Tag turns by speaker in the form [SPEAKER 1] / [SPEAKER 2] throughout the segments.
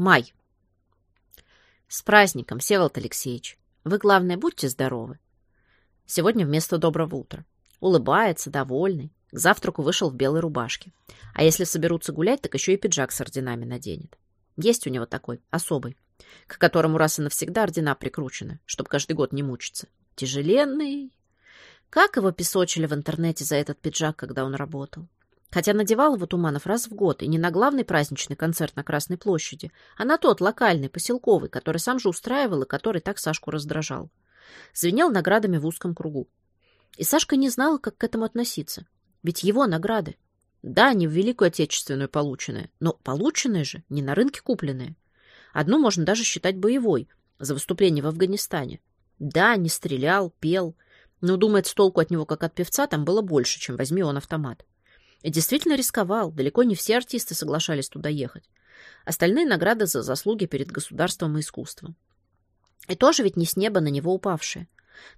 [SPEAKER 1] Май. С праздником, Всеволод Алексеевич. Вы, главное, будьте здоровы. Сегодня вместо доброго утра. Улыбается, довольный. К завтраку вышел в белой рубашке. А если соберутся гулять, так еще и пиджак с орденами наденет. Есть у него такой, особый, к которому раз и навсегда ордена прикручены, чтобы каждый год не мучиться. Тяжеленный. Как его песочили в интернете за этот пиджак, когда он работал? Хотя надевал его Туманов раз в год, и не на главный праздничный концерт на Красной площади, а на тот, локальный, поселковый, который сам же устраивал и который так Сашку раздражал. Звенел наградами в узком кругу. И Сашка не знала, как к этому относиться. Ведь его награды. Да, не в Великую Отечественную полученные, но полученные же, не на рынке купленные. Одну можно даже считать боевой, за выступление в Афганистане. Да, не стрелял, пел, но, думает, толку от него, как от певца, там было больше, чем возьми он автомат. И действительно рисковал, далеко не все артисты соглашались туда ехать. Остальные награды за заслуги перед государством и искусством. И тоже ведь не с неба на него упавшие.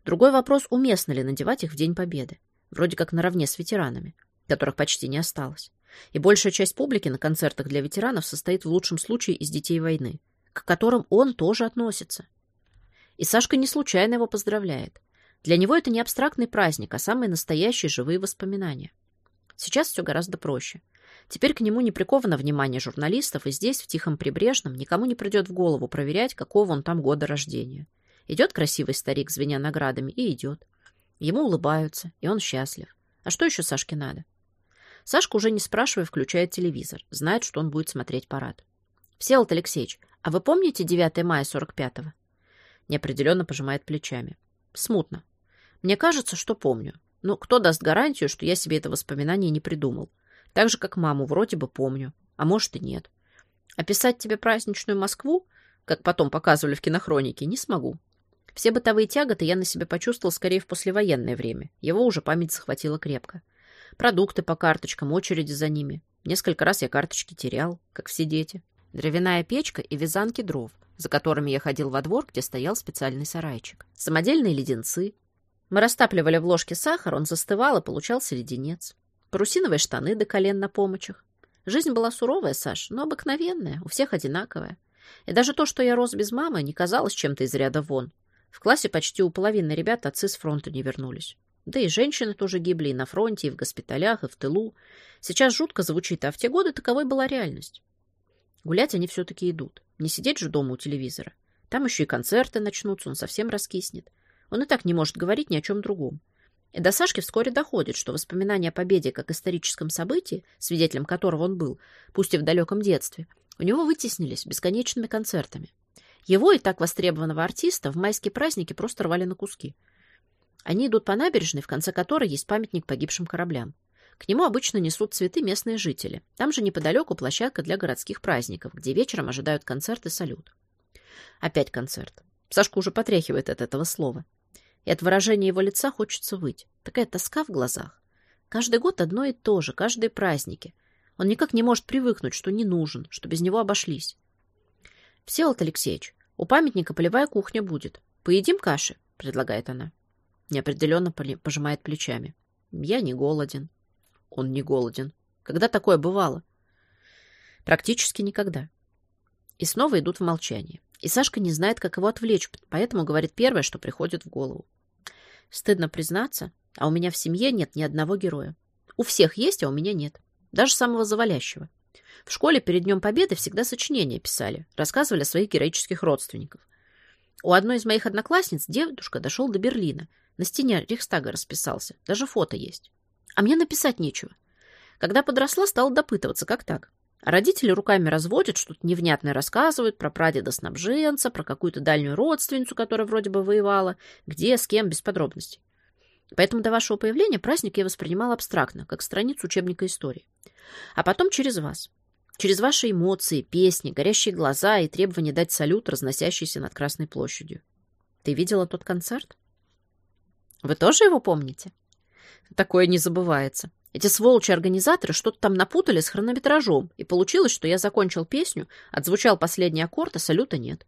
[SPEAKER 1] Другой вопрос, уместно ли надевать их в День Победы. Вроде как наравне с ветеранами, которых почти не осталось. И большая часть публики на концертах для ветеранов состоит в лучшем случае из детей войны, к которым он тоже относится. И Сашка не случайно его поздравляет. Для него это не абстрактный праздник, а самые настоящие живые воспоминания. Сейчас все гораздо проще. Теперь к нему не приковано внимание журналистов, и здесь, в Тихом Прибрежном, никому не придет в голову проверять, какого он там года рождения. Идет красивый старик, звеня наградами, и идет. Ему улыбаются, и он счастлив. А что еще Сашке надо? Сашка, уже не спрашивая, включает телевизор. Знает, что он будет смотреть парад. «Всеволод Алексеевич, а вы помните 9 мая 45-го?» Неопределенно пожимает плечами. «Смутно. Мне кажется, что помню. Ну, кто даст гарантию, что я себе это воспоминание не придумал? Так же, как маму вроде бы помню, а может и нет. Описать тебе праздничную Москву, как потом показывали в кинохронике, не смогу. Все бытовые тяготы я на себе почувствовал скорее в послевоенное время. Его уже память захватила крепко. Продукты по карточкам, очереди за ними. Несколько раз я карточки терял, как все дети. Дровяная печка и вязанки дров, за которыми я ходил во двор, где стоял специальный сарайчик. Самодельные леденцы, мы растапливали в ложке сахар, он застывал, и получался леденец. Парусиновые штаны до колен на помочах. Жизнь была суровая, Саш, но обыкновенная, у всех одинаковая. И даже то, что я рос без мамы, не казалось чем-то из ряда вон. В классе почти у половины ребят отцы с фронта не вернулись. Да и женщины тоже гибли и на фронте, и в госпиталях, и в тылу. Сейчас жутко звучит, а в те годы таковой была реальность. Гулять они все-таки идут. Не сидеть же дома у телевизора. Там еще и концерты начнутся, он совсем раскиснет. Он и так не может говорить ни о чем другом. И до Сашки вскоре доходит, что воспоминания о победе как историческом событии, свидетелем которого он был, пусть и в далеком детстве, у него вытеснились бесконечными концертами. Его и так востребованного артиста в майские праздники просто рвали на куски. Они идут по набережной, в конце которой есть памятник погибшим кораблям. К нему обычно несут цветы местные жители. Там же неподалеку площадка для городских праздников, где вечером ожидают концерт и салют. Опять концерт. Сашку уже потряхивает от этого слова и от выражения его лица хочется выть. Такая тоска в глазах. Каждый год одно и то же, каждые праздники. Он никак не может привыкнуть, что не нужен, что без него обошлись. «Всеволод Алексеевич, у памятника полевая кухня будет. Поедим каши?» — предлагает она. Неопределенно пожимает плечами. «Я не голоден». Он не голоден. Когда такое бывало? Практически никогда. И снова идут в молчание. И Сашка не знает, как его отвлечь, поэтому говорит первое, что приходит в голову. Стыдно признаться, а у меня в семье нет ни одного героя. У всех есть, а у меня нет. Даже самого завалящего. В школе перед Днем Победы всегда сочинения писали, рассказывали о своих героических родственниках. У одной из моих одноклассниц дедушка дошел до Берлина. На стене Рейхстага расписался. Даже фото есть. А мне написать нечего. Когда подросла, стала допытываться, как так. Родители руками разводят, что-то невнятное рассказывают про прадеда-снабженца, про какую-то дальнюю родственницу, которая вроде бы воевала, где, с кем, без подробностей. Поэтому до вашего появления праздник я воспринимал абстрактно, как страницу учебника истории. А потом через вас. Через ваши эмоции, песни, горящие глаза и требования дать салют, разносящийся над Красной площадью. Ты видела тот концерт? Вы тоже его помните? Такое не забывается. Эти сволочи-организаторы что-то там напутали с хронометражом, и получилось, что я закончил песню, отзвучал последний аккорд, а салюта нет.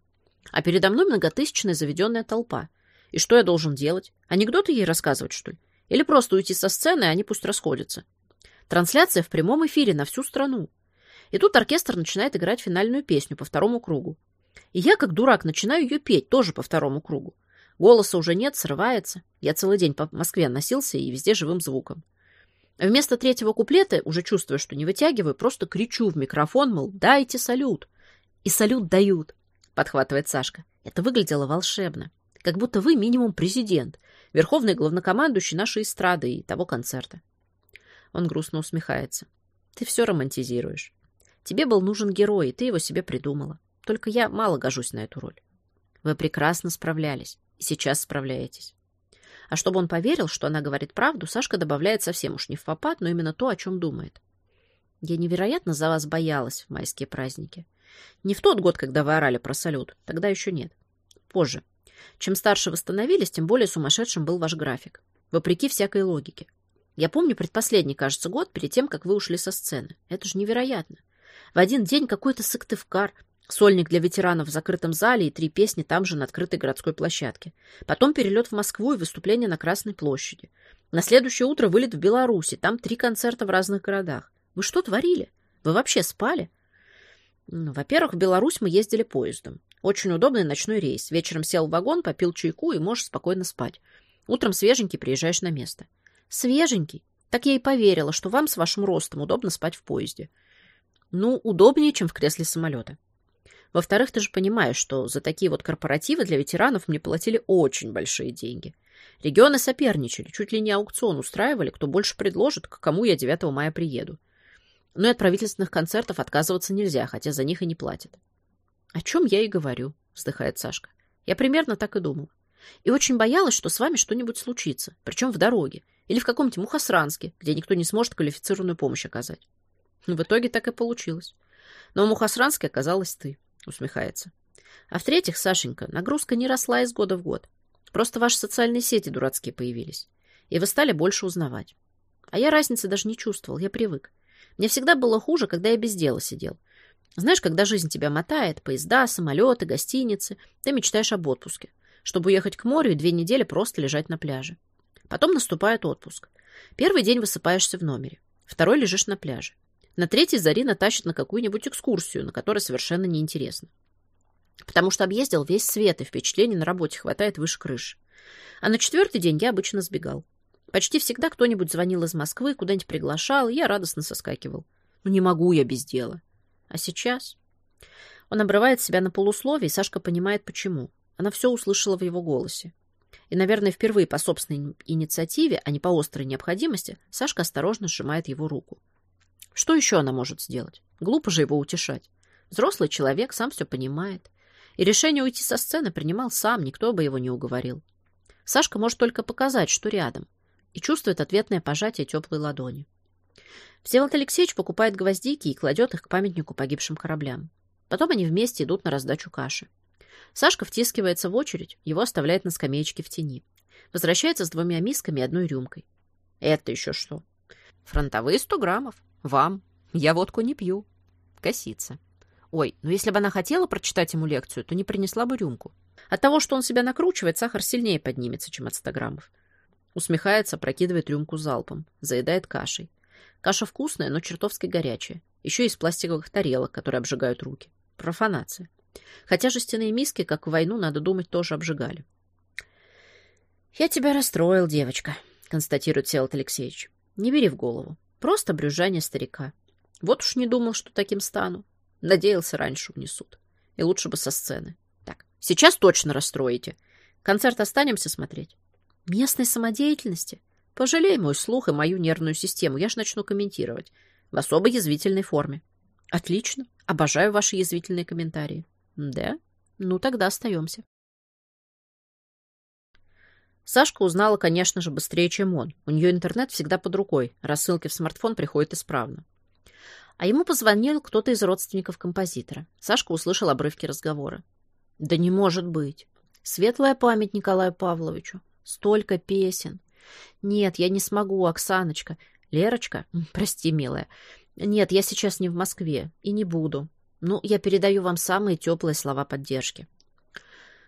[SPEAKER 1] А передо мной многотысячная заведенная толпа. И что я должен делать? Анекдоты ей рассказывать, что ли? Или просто уйти со сцены, и они пусть расходятся? Трансляция в прямом эфире на всю страну. И тут оркестр начинает играть финальную песню по второму кругу. И я, как дурак, начинаю ее петь тоже по второму кругу. Голоса уже нет, срывается. Я целый день по Москве носился и везде живым звуком. Вместо третьего куплета, уже чувствуя, что не вытягиваю, просто кричу в микрофон, мол, дайте салют. И салют дают, подхватывает Сашка. Это выглядело волшебно. Как будто вы минимум президент, верховный главнокомандующий нашей эстрады и того концерта. Он грустно усмехается. Ты все романтизируешь. Тебе был нужен герой, и ты его себе придумала. Только я мало гожусь на эту роль. Вы прекрасно справлялись, и сейчас справляетесь. А чтобы он поверил, что она говорит правду, Сашка добавляет совсем уж не в попад, но именно то, о чем думает. Я невероятно за вас боялась в майские праздники. Не в тот год, когда вы орали про салют. Тогда еще нет. Позже. Чем старше вы становились, тем более сумасшедшим был ваш график. Вопреки всякой логике. Я помню предпоследний, кажется, год перед тем, как вы ушли со сцены. Это же невероятно. В один день какой-то сыктывкар, Сольник для ветеранов в закрытом зале и три песни там же на открытой городской площадке. Потом перелет в Москву и выступление на Красной площади. На следующее утро вылет в Беларуси. Там три концерта в разных городах. Вы что творили? Вы вообще спали? Ну, во-первых, в Беларусь мы ездили поездом. Очень удобный ночной рейс. Вечером сел в вагон, попил чайку и можешь спокойно спать. Утром свеженький приезжаешь на место. Свеженький? Так я и поверила, что вам с вашим ростом удобно спать в поезде. Ну, удобнее, чем в кресле самолета. Во-вторых, ты же понимаешь, что за такие вот корпоративы для ветеранов мне платили очень большие деньги. Регионы соперничали, чуть ли не аукцион устраивали, кто больше предложит, к кому я 9 мая приеду. Но и от правительственных концертов отказываться нельзя, хотя за них и не платят. — О чем я и говорю, — вздыхает Сашка. Я примерно так и думала. И очень боялась, что с вами что-нибудь случится, причем в дороге или в каком-нибудь Мухосранске, где никто не сможет квалифицированную помощь оказать. В итоге так и получилось. Но в Мухосранске оказалась ты. Усмехается. А в-третьих, Сашенька, нагрузка не росла из года в год. Просто ваши социальные сети дурацкие появились. И вы стали больше узнавать. А я разницы даже не чувствовал, я привык. Мне всегда было хуже, когда я без дела сидел. Знаешь, когда жизнь тебя мотает, поезда, самолеты, гостиницы, ты мечтаешь об отпуске, чтобы уехать к морю и две недели просто лежать на пляже. Потом наступает отпуск. Первый день высыпаешься в номере, второй лежишь на пляже. На третий Зарина тащит на какую-нибудь экскурсию, на которой совершенно неинтересно. Потому что объездил весь свет, и впечатлений на работе хватает выше крыши. А на четвертый день я обычно сбегал. Почти всегда кто-нибудь звонил из Москвы, куда-нибудь приглашал, я радостно соскакивал. Ну не могу я без дела. А сейчас? Он обрывает себя на полусловие, и Сашка понимает, почему. Она все услышала в его голосе. И, наверное, впервые по собственной инициативе, а не по острой необходимости, Сашка осторожно сжимает его руку. Что еще она может сделать? Глупо же его утешать. Взрослый человек сам все понимает. И решение уйти со сцены принимал сам, никто бы его не уговорил. Сашка может только показать, что рядом, и чувствует ответное пожатие теплой ладони. Всеволод Алексеевич покупает гвоздики и кладет их к памятнику погибшим кораблям. Потом они вместе идут на раздачу каши. Сашка втискивается в очередь, его оставляет на скамеечке в тени. Возвращается с двумя мисками и одной рюмкой. Это еще что? Фронтовые сто граммов. Вам. Я водку не пью. Косится. Ой, ну если бы она хотела прочитать ему лекцию, то не принесла бы рюмку. От того, что он себя накручивает, сахар сильнее поднимется, чем от 100 граммов. Усмехается, прокидывает рюмку залпом, заедает кашей. Каша вкусная, но чертовски горячая. Еще из пластиковых тарелок, которые обжигают руки. Профанация. Хотя жестяные миски, как в войну, надо думать, тоже обжигали. «Я тебя расстроил, девочка», — констатирует Селот Алексеевич. «Не бери в голову. Просто брюзжание старика. Вот уж не думал, что таким стану. Надеялся, раньше унесут. И лучше бы со сцены. Так, сейчас точно расстроите. Концерт останемся смотреть? Местной самодеятельности? Пожалей мой слух и мою нервную систему. Я ж начну комментировать. В особо язвительной форме. Отлично. Обожаю ваши язвительные комментарии. Да? Ну, тогда остаемся. Сашка узнала, конечно же, быстрее, чем он. У нее интернет всегда под рукой, рассылки в смартфон приходят исправно. А ему позвонил кто-то из родственников композитора. Сашка услышал обрывки разговора. «Да не может быть! Светлая память Николаю Павловичу! Столько песен! Нет, я не смогу, Оксаночка! Лерочка, прости, милая, нет, я сейчас не в Москве и не буду. Ну, я передаю вам самые теплые слова поддержки.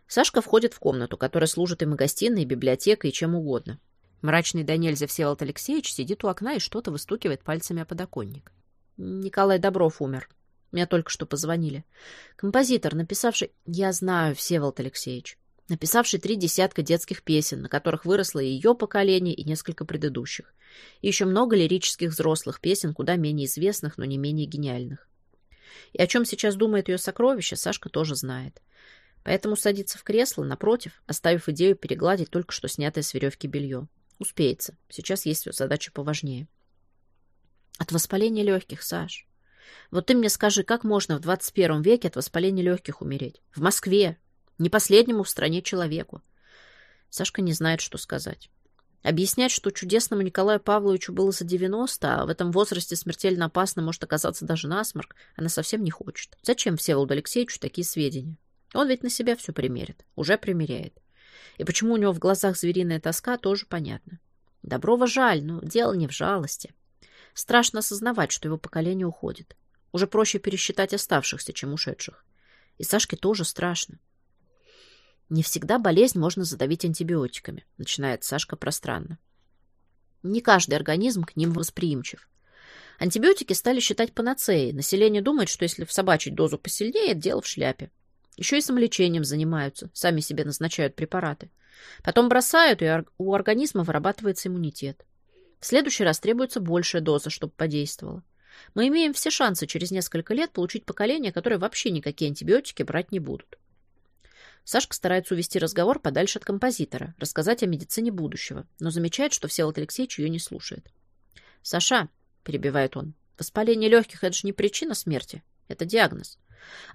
[SPEAKER 1] Сашка входит в комнату, которая служит им и гостиной, и библиотекой, и чем угодно. Мрачный до нельзя Всеволод Алексеевич сидит у окна и что-то выстукивает пальцами о подоконник. Николай Добров умер. Мне только что позвонили. Композитор, написавший... Я знаю, Всеволод Алексеевич. Написавший три десятка детских песен, на которых выросло и ее поколение, и несколько предыдущих. И еще много лирических взрослых песен, куда менее известных, но не менее гениальных. И о чем сейчас думает ее сокровище, Сашка тоже знает. Поэтому садится в кресло, напротив, оставив идею перегладить только что снятое с веревки белье. Успеется. Сейчас есть задача поважнее. От воспаления легких, Саш. Вот ты мне скажи, как можно в 21 веке от воспаления легких умереть? В Москве. Не последнему в стране человеку. Сашка не знает, что сказать. Объяснять, что чудесному Николаю Павловичу было за 90, а в этом возрасте смертельно опасно может оказаться даже насморк, она совсем не хочет. Зачем Всеволоду Алексеевичу такие сведения? Он ведь на себя все примерит. Уже примеряет. И почему у него в глазах звериная тоска, тоже понятно. Доброва жаль, но дело не в жалости. Страшно осознавать, что его поколение уходит. Уже проще пересчитать оставшихся, чем ушедших. И Сашке тоже страшно. Не всегда болезнь можно задавить антибиотиками, начинает Сашка пространно. Не каждый организм к ним восприимчив. Антибиотики стали считать панацеей. Население думает, что если всобачить дозу посильнее, дело в шляпе. Еще и самолечением занимаются, сами себе назначают препараты. Потом бросают, и у организма вырабатывается иммунитет. В следующий раз требуется большая доза, чтобы подействовала. Мы имеем все шансы через несколько лет получить поколение, которое вообще никакие антибиотики брать не будут. Сашка старается увести разговор подальше от композитора, рассказать о медицине будущего, но замечает, что Всеволод Алексеевич ее не слушает. «Саша», — перебивает он, — «воспаление легких — это же не причина смерти, это диагноз.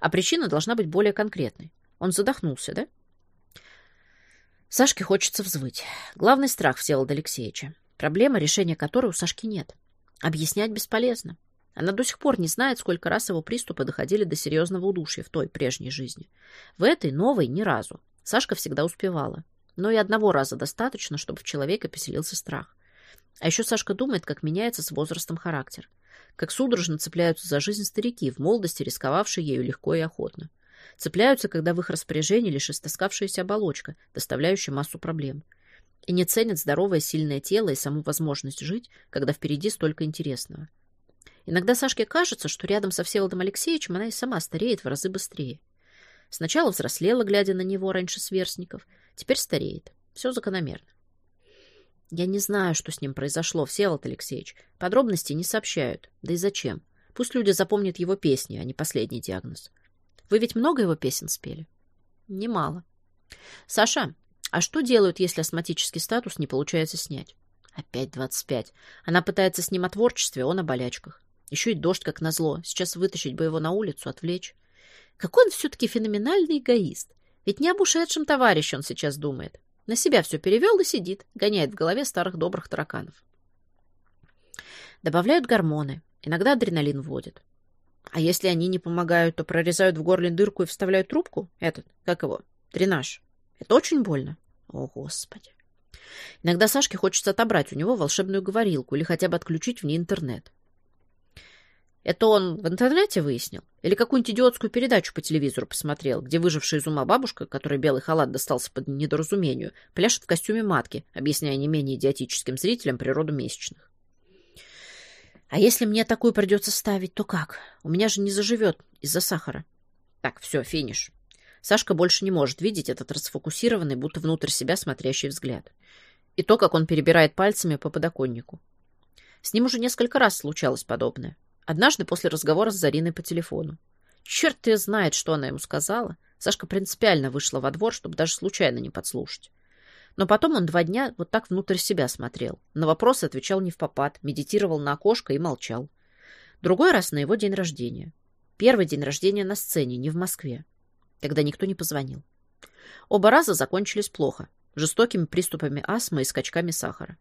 [SPEAKER 1] А причина должна быть более конкретной. Он задохнулся, да?» Сашке хочется взвыть. Главный страх Всеволода Алексеевича. Проблема, решения которой у Сашки нет. Объяснять бесполезно. Она до сих пор не знает, сколько раз его приступы доходили до серьезного удушья в той прежней жизни. В этой, новой, ни разу. Сашка всегда успевала. Но и одного раза достаточно, чтобы в человеке поселился страх. А еще Сашка думает, как меняется с возрастом характер. Как судорожно цепляются за жизнь старики, в молодости рисковавшие ею легко и охотно. Цепляются, когда в их распоряжении лишь истаскавшаяся оболочка, доставляющая массу проблем. И не ценят здоровое сильное тело и саму возможность жить, когда впереди столько интересного. Иногда Сашке кажется, что рядом со Всеволодом Алексеевичем она и сама стареет в разы быстрее. Сначала взрослела, глядя на него раньше сверстников, теперь стареет. Все закономерно. Я не знаю, что с ним произошло, Всеволод Алексеевич. Подробностей не сообщают. Да и зачем? Пусть люди запомнят его песни, а не последний диагноз. Вы ведь много его песен спели? Немало. Саша, а что делают, если астматический статус не получается снять? Опять двадцать пять. Она пытается с ним о творчестве, он о болячках. Еще и дождь, как назло. Сейчас вытащить бы его на улицу, отвлечь. Какой он все-таки феноменальный эгоист. Ведь не об ушедшем товарище он сейчас думает. На себя все перевел и сидит, гоняет в голове старых добрых тараканов. Добавляют гормоны. Иногда адреналин вводят. А если они не помогают, то прорезают в горле дырку и вставляют трубку? Этот, как его, дренаж. Это очень больно. О, Господи. Иногда Сашке хочется отобрать у него волшебную говорилку или хотя бы отключить в ней интернет. Это он в интернете выяснил? Или какую-нибудь идиотскую передачу по телевизору посмотрел, где выжившая из ума бабушка, которой белый халат достался под недоразумению, пляшет в костюме матки, объясняя не менее идиотическим зрителям природу месячных? А если мне такую придется ставить, то как? У меня же не заживет из-за сахара. Так, все, финиш. Сашка больше не может видеть этот расфокусированный, будто внутрь себя смотрящий взгляд. И то, как он перебирает пальцами по подоконнику. С ним уже несколько раз случалось подобное. Однажды после разговора с Зариной по телефону. Черт ее знает, что она ему сказала. Сашка принципиально вышла во двор, чтобы даже случайно не подслушать. Но потом он два дня вот так внутрь себя смотрел. На вопросы отвечал не в попад, медитировал на окошко и молчал. Другой раз на его день рождения. Первый день рождения на сцене, не в Москве. Тогда никто не позвонил. Оба раза закончились плохо. Жестокими приступами астмы и скачками сахара.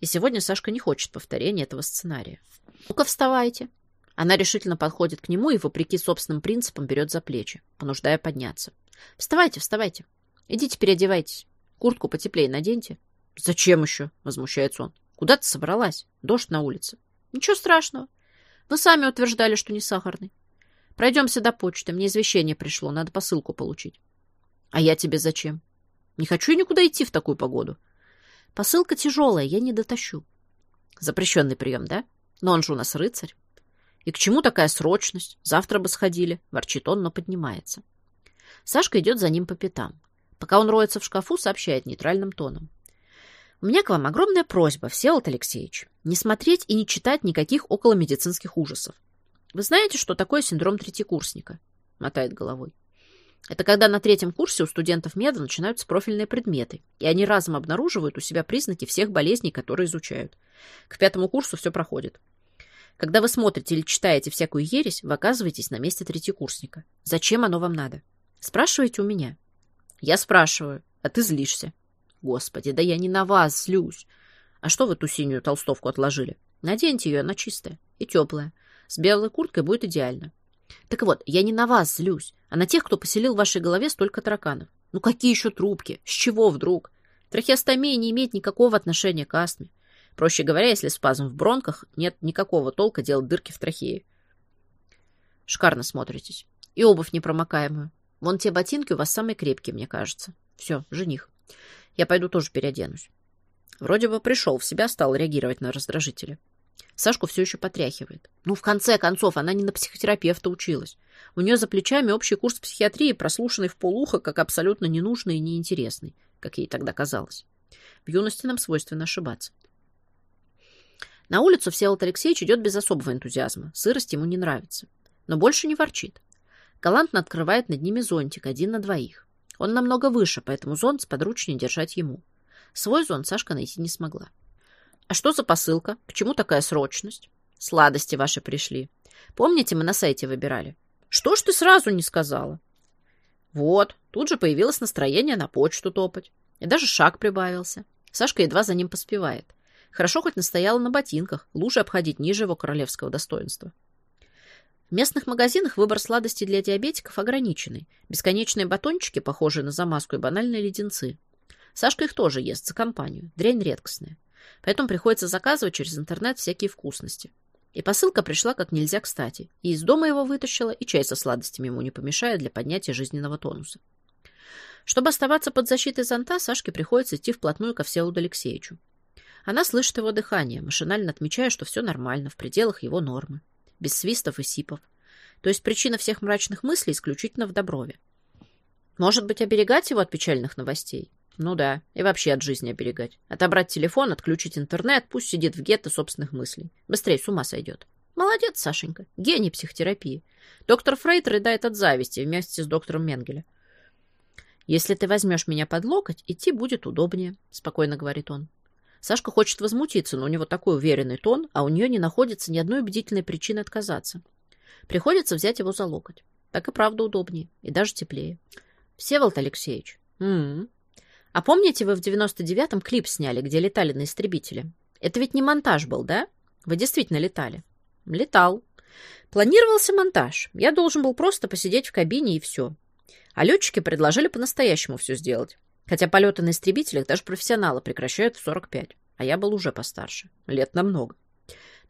[SPEAKER 1] И сегодня Сашка не хочет повторения этого сценария. «Ну-ка, вставайте!» Она решительно подходит к нему и, вопреки собственным принципам, берет за плечи, понуждая подняться. «Вставайте, вставайте! Идите переодевайтесь. Куртку потеплее наденьте». «Зачем еще?» — возмущается он. «Куда ты собралась? Дождь на улице». «Ничего страшного. Вы сами утверждали, что не сахарный. Пройдемся до почты. Мне извещение пришло. Надо посылку получить». «А я тебе зачем? Не хочу никуда идти в такую погоду». «Посылка тяжелая, я не дотащу». «Запрещенный прием, да? Но он же у нас рыцарь». И к чему такая срочность? Завтра бы сходили. Ворчит он, но поднимается. Сашка идет за ним по пятам. Пока он роется в шкафу, сообщает нейтральным тоном. У меня к вам огромная просьба, Всеволод Алексеевич, не смотреть и не читать никаких околомедицинских ужасов. Вы знаете, что такое синдром третьекурсника? Мотает головой. Это когда на третьем курсе у студентов меда начинаются профильные предметы, и они разом обнаруживают у себя признаки всех болезней, которые изучают. К пятому курсу все проходит. Когда вы смотрите или читаете всякую ересь, вы оказываетесь на месте третьекурсника. Зачем оно вам надо? Спрашиваете у меня. Я спрашиваю, а ты злишься. Господи, да я не на вас злюсь. А что вы ту синюю толстовку отложили? Наденьте ее, она чистая и теплая. С белой курткой будет идеально. Так вот, я не на вас злюсь, а на тех, кто поселил в вашей голове столько тараканов. Ну какие еще трубки? С чего вдруг? Трахеостомия не имеет никакого отношения к астме. Проще говоря, если спазм в бронках, нет никакого толка делать дырки в трахее. Шикарно смотритесь. И обувь непромокаемую. Вон те ботинки у вас самые крепкие, мне кажется. Все, жених. Я пойду тоже переоденусь. Вроде бы пришел в себя, стал реагировать на раздражители. Сашку все еще потряхивает. Ну, в конце концов, она не на психотерапевта училась. У нее за плечами общий курс психиатрии, прослушанный в полуха, как абсолютно ненужный и неинтересный, как ей тогда казалось. В юности нам свойственно ошибаться. На улицу Всеволод Алексеевич идет без особого энтузиазма. Сырость ему не нравится. Но больше не ворчит. Галантно открывает над ними зонтик, один на двоих. Он намного выше, поэтому зонт сподручнее держать ему. Свой зонт Сашка найти не смогла. А что за посылка? Почему такая срочность? Сладости ваши пришли. Помните, мы на сайте выбирали? Что ж ты сразу не сказала? Вот, тут же появилось настроение на почту топать. И даже шаг прибавился. Сашка едва за ним поспевает. Хорошо хоть настояла на ботинках, лучше обходить ниже его королевского достоинства. В местных магазинах выбор сладостей для диабетиков ограниченный. Бесконечные батончики, похожие на замазку и банальные леденцы. Сашка их тоже ест за компанию. Дрянь редкостная. Поэтому приходится заказывать через интернет всякие вкусности. И посылка пришла как нельзя кстати. И из дома его вытащила, и чай со сладостями ему не помешает для поднятия жизненного тонуса. Чтобы оставаться под защитой зонта, Сашке приходится идти вплотную ко Всеволоду Алексеевичу. Она слышит его дыхание, машинально отмечая, что все нормально, в пределах его нормы. Без свистов и сипов. То есть причина всех мрачных мыслей исключительно в Доброве. Может быть, оберегать его от печальных новостей? Ну да, и вообще от жизни оберегать. Отобрать телефон, отключить интернет, пусть сидит в гетто собственных мыслей. Быстрее с ума сойдет. Молодец, Сашенька. Гений психотерапии. Доктор Фрейд рыдает от зависти вместе с доктором Менгеля. «Если ты возьмешь меня под локоть, идти будет удобнее», — спокойно говорит он. Сашка хочет возмутиться, но у него такой уверенный тон, а у нее не находится ни одной убедительной причины отказаться. Приходится взять его за локоть. Так и правда удобнее, и даже теплее. «Всеволод Алексеевич». «М «М-м». -м, а помните, вы в 99-м клип сняли, где летали на истребителе? Это ведь не монтаж был, да? Вы действительно летали? Летал. Планировался монтаж. Я должен был просто посидеть в кабине и все. А летчики предложили по-настоящему все сделать. Хотя полеты на истребителях даже профессионалы прекращают в 45. А я был уже постарше. Лет намного.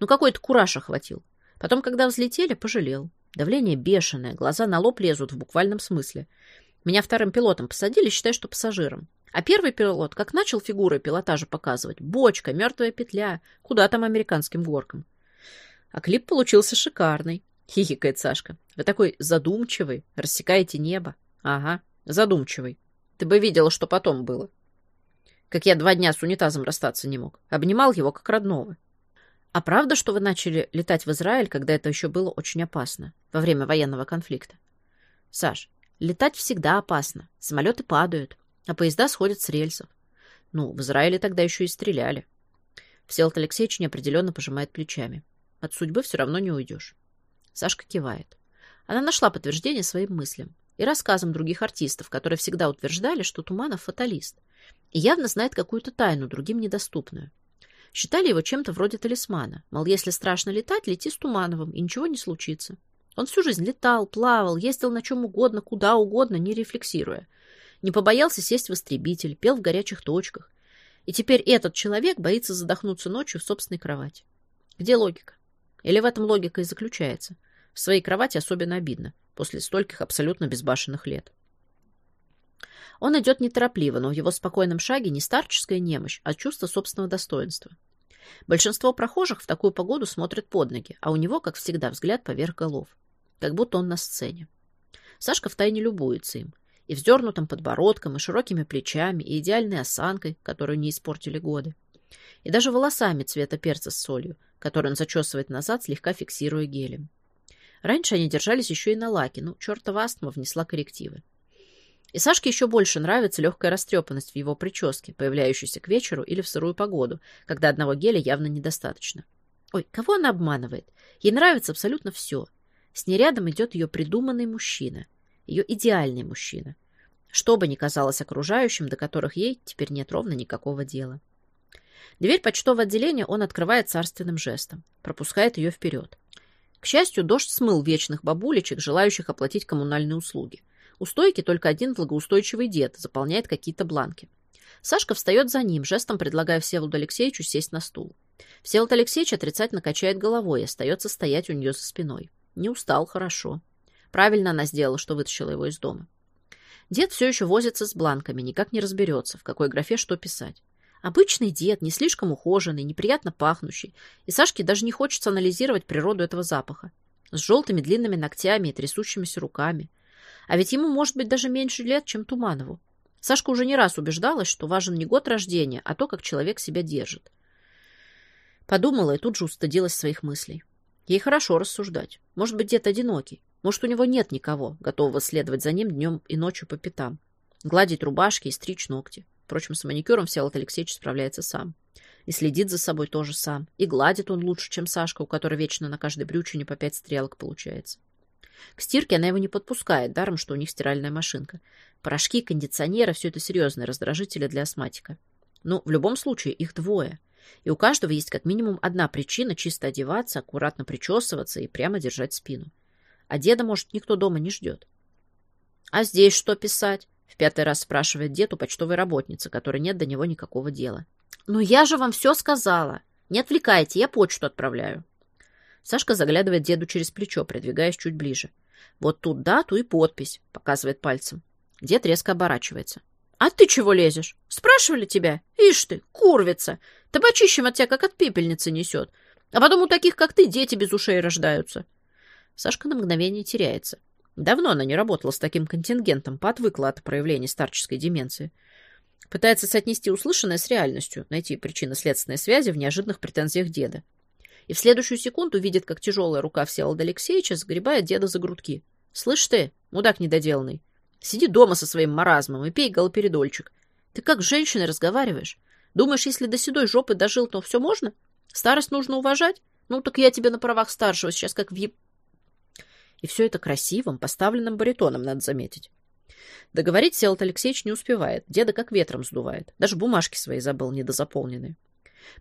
[SPEAKER 1] Ну, какой-то кураж охватил. Потом, когда взлетели, пожалел. Давление бешеное, глаза на лоб лезут в буквальном смысле. Меня вторым пилотом посадили, считай, что пассажиром. А первый пилот, как начал фигуры пилотажа показывать, бочка, мертвая петля, куда там американским горкам. А клип получился шикарный, хихикает Сашка. Вы такой задумчивый, рассекаете небо. Ага, задумчивый. Ты бы видела, что потом было. Как я два дня с унитазом расстаться не мог. Обнимал его как родного. А правда, что вы начали летать в Израиль, когда это еще было очень опасно, во время военного конфликта? Саш, летать всегда опасно. Самолеты падают а поезда сходят с рельсов. Ну, в Израиле тогда еще и стреляли. Всеволод Алексеевич неопределенно пожимает плечами. От судьбы все равно не уйдешь. Сашка кивает. Она нашла подтверждение своим мыслям и рассказам других артистов, которые всегда утверждали, что Туманов фаталист и явно знает какую-то тайну, другим недоступную. Считали его чем-то вроде талисмана. Мол, если страшно летать, лети с Тумановым, и ничего не случится. Он всю жизнь летал, плавал, ездил на чем угодно, куда угодно, не рефлексируя не побоялся сесть в истребитель, пел в горячих точках. И теперь этот человек боится задохнуться ночью в собственной кровати. Где логика? Или в этом логика и заключается? В своей кровати особенно обидно, после стольких абсолютно безбашенных лет. Он идет неторопливо, но в его спокойном шаге не старческая немощь, а чувство собственного достоинства. Большинство прохожих в такую погоду смотрят под ноги, а у него, как всегда, взгляд поверх голов. Как будто он на сцене. Сашка втайне любуется им. И вздернутым подбородком, и широкими плечами, и идеальной осанкой, которую не испортили годы. И даже волосами цвета перца с солью, который он зачесывает назад, слегка фиксируя гелем. Раньше они держались еще и на лаке, но чертова астма внесла коррективы. И Сашке еще больше нравится легкая растрепанность в его прическе, появляющаяся к вечеру или в сырую погоду, когда одного геля явно недостаточно. Ой, кого она обманывает? Ей нравится абсолютно все. С ней рядом идет ее придуманный мужчина, ее идеальный мужчина. Что бы ни казалось окружающим, до которых ей теперь нет ровно никакого дела. Дверь почтового отделения он открывает царственным жестом, пропускает ее вперед. К счастью, дождь смыл вечных бабулечек, желающих оплатить коммунальные услуги. У стойки только один благоустойчивый дед заполняет какие-то бланки. Сашка встает за ним, жестом предлагая Всеволоду Алексеевичу сесть на стул. Всеволод Алексеевич отрицательно качает головой и остается стоять у нее за спиной. Не устал, хорошо. Правильно она сделала, что вытащила его из дома. Дед все еще возится с бланками, никак не разберется, в какой графе что писать. Обычный дед, не слишком ухоженный, неприятно пахнущий, и Сашке даже не хочется анализировать природу этого запаха. С желтыми длинными ногтями и трясущимися руками. А ведь ему может быть даже меньше лет, чем Туманову. Сашка уже не раз убеждалась, что важен не год рождения, а то, как человек себя держит. Подумала и тут же устыдилась своих мыслей. Ей хорошо рассуждать. Может быть, дед одинокий. Может, у него нет никого, готового следовать за ним днем и ночью по пятам. Гладить рубашки и стричь ногти. Впрочем, с маникюром Всеволод Алексеевич справляется сам. И следит за собой тоже сам. И гладит он лучше, чем Сашка, у которой вечно на каждой брючине по пять стрелок получается. К стирке она его не подпускает, даром, что у них стиральная машинка. Порошки, кондиционеры — все это серьезные раздражители для астматика. Но в любом случае их двое. И у каждого есть как минимум одна причина чисто одеваться, аккуратно причесываться и прямо держать спину. А деда, может, никто дома не ждет. «А здесь что писать?» — в пятый раз спрашивает дед у почтовой работницы, которой нет до него никакого дела. «Ну я же вам все сказала. Не отвлекайте, я почту отправляю». Сашка заглядывает деду через плечо, придвигаясь чуть ближе. Вот тут дату и подпись, показывает пальцем. Дед резко оборачивается. «А ты чего лезешь? Спрашивали тебя? Ишь ты, курвица! Табачищем от тебя, как от пепельницы, несет. А потом у таких, как ты, дети без ушей рождаются». Сашка на мгновение теряется. Давно она не работала с таким контингентом, поотвыкла от проявления старческой деменции. Пытается соотнести услышанное с реальностью, найти причинно-следственные связи в неожиданных претензиях деда и в следующую секунду видит, как тяжелая рука Всеволода Алексеевича сгребает деда за грудки. «Слышь ты, мудак недоделанный, сиди дома со своим маразмом и пей галоперидольчик. Ты как с женщиной разговариваешь? Думаешь, если до седой жопы дожил, то все можно? Старость нужно уважать? Ну, так я тебе на правах старшего сейчас как в. И все это красивым, поставленным баритоном, надо заметить. Договорить Селот Алексеевич не успевает. Деда как ветром сдувает. Даже бумажки свои забыл, недозаполненные.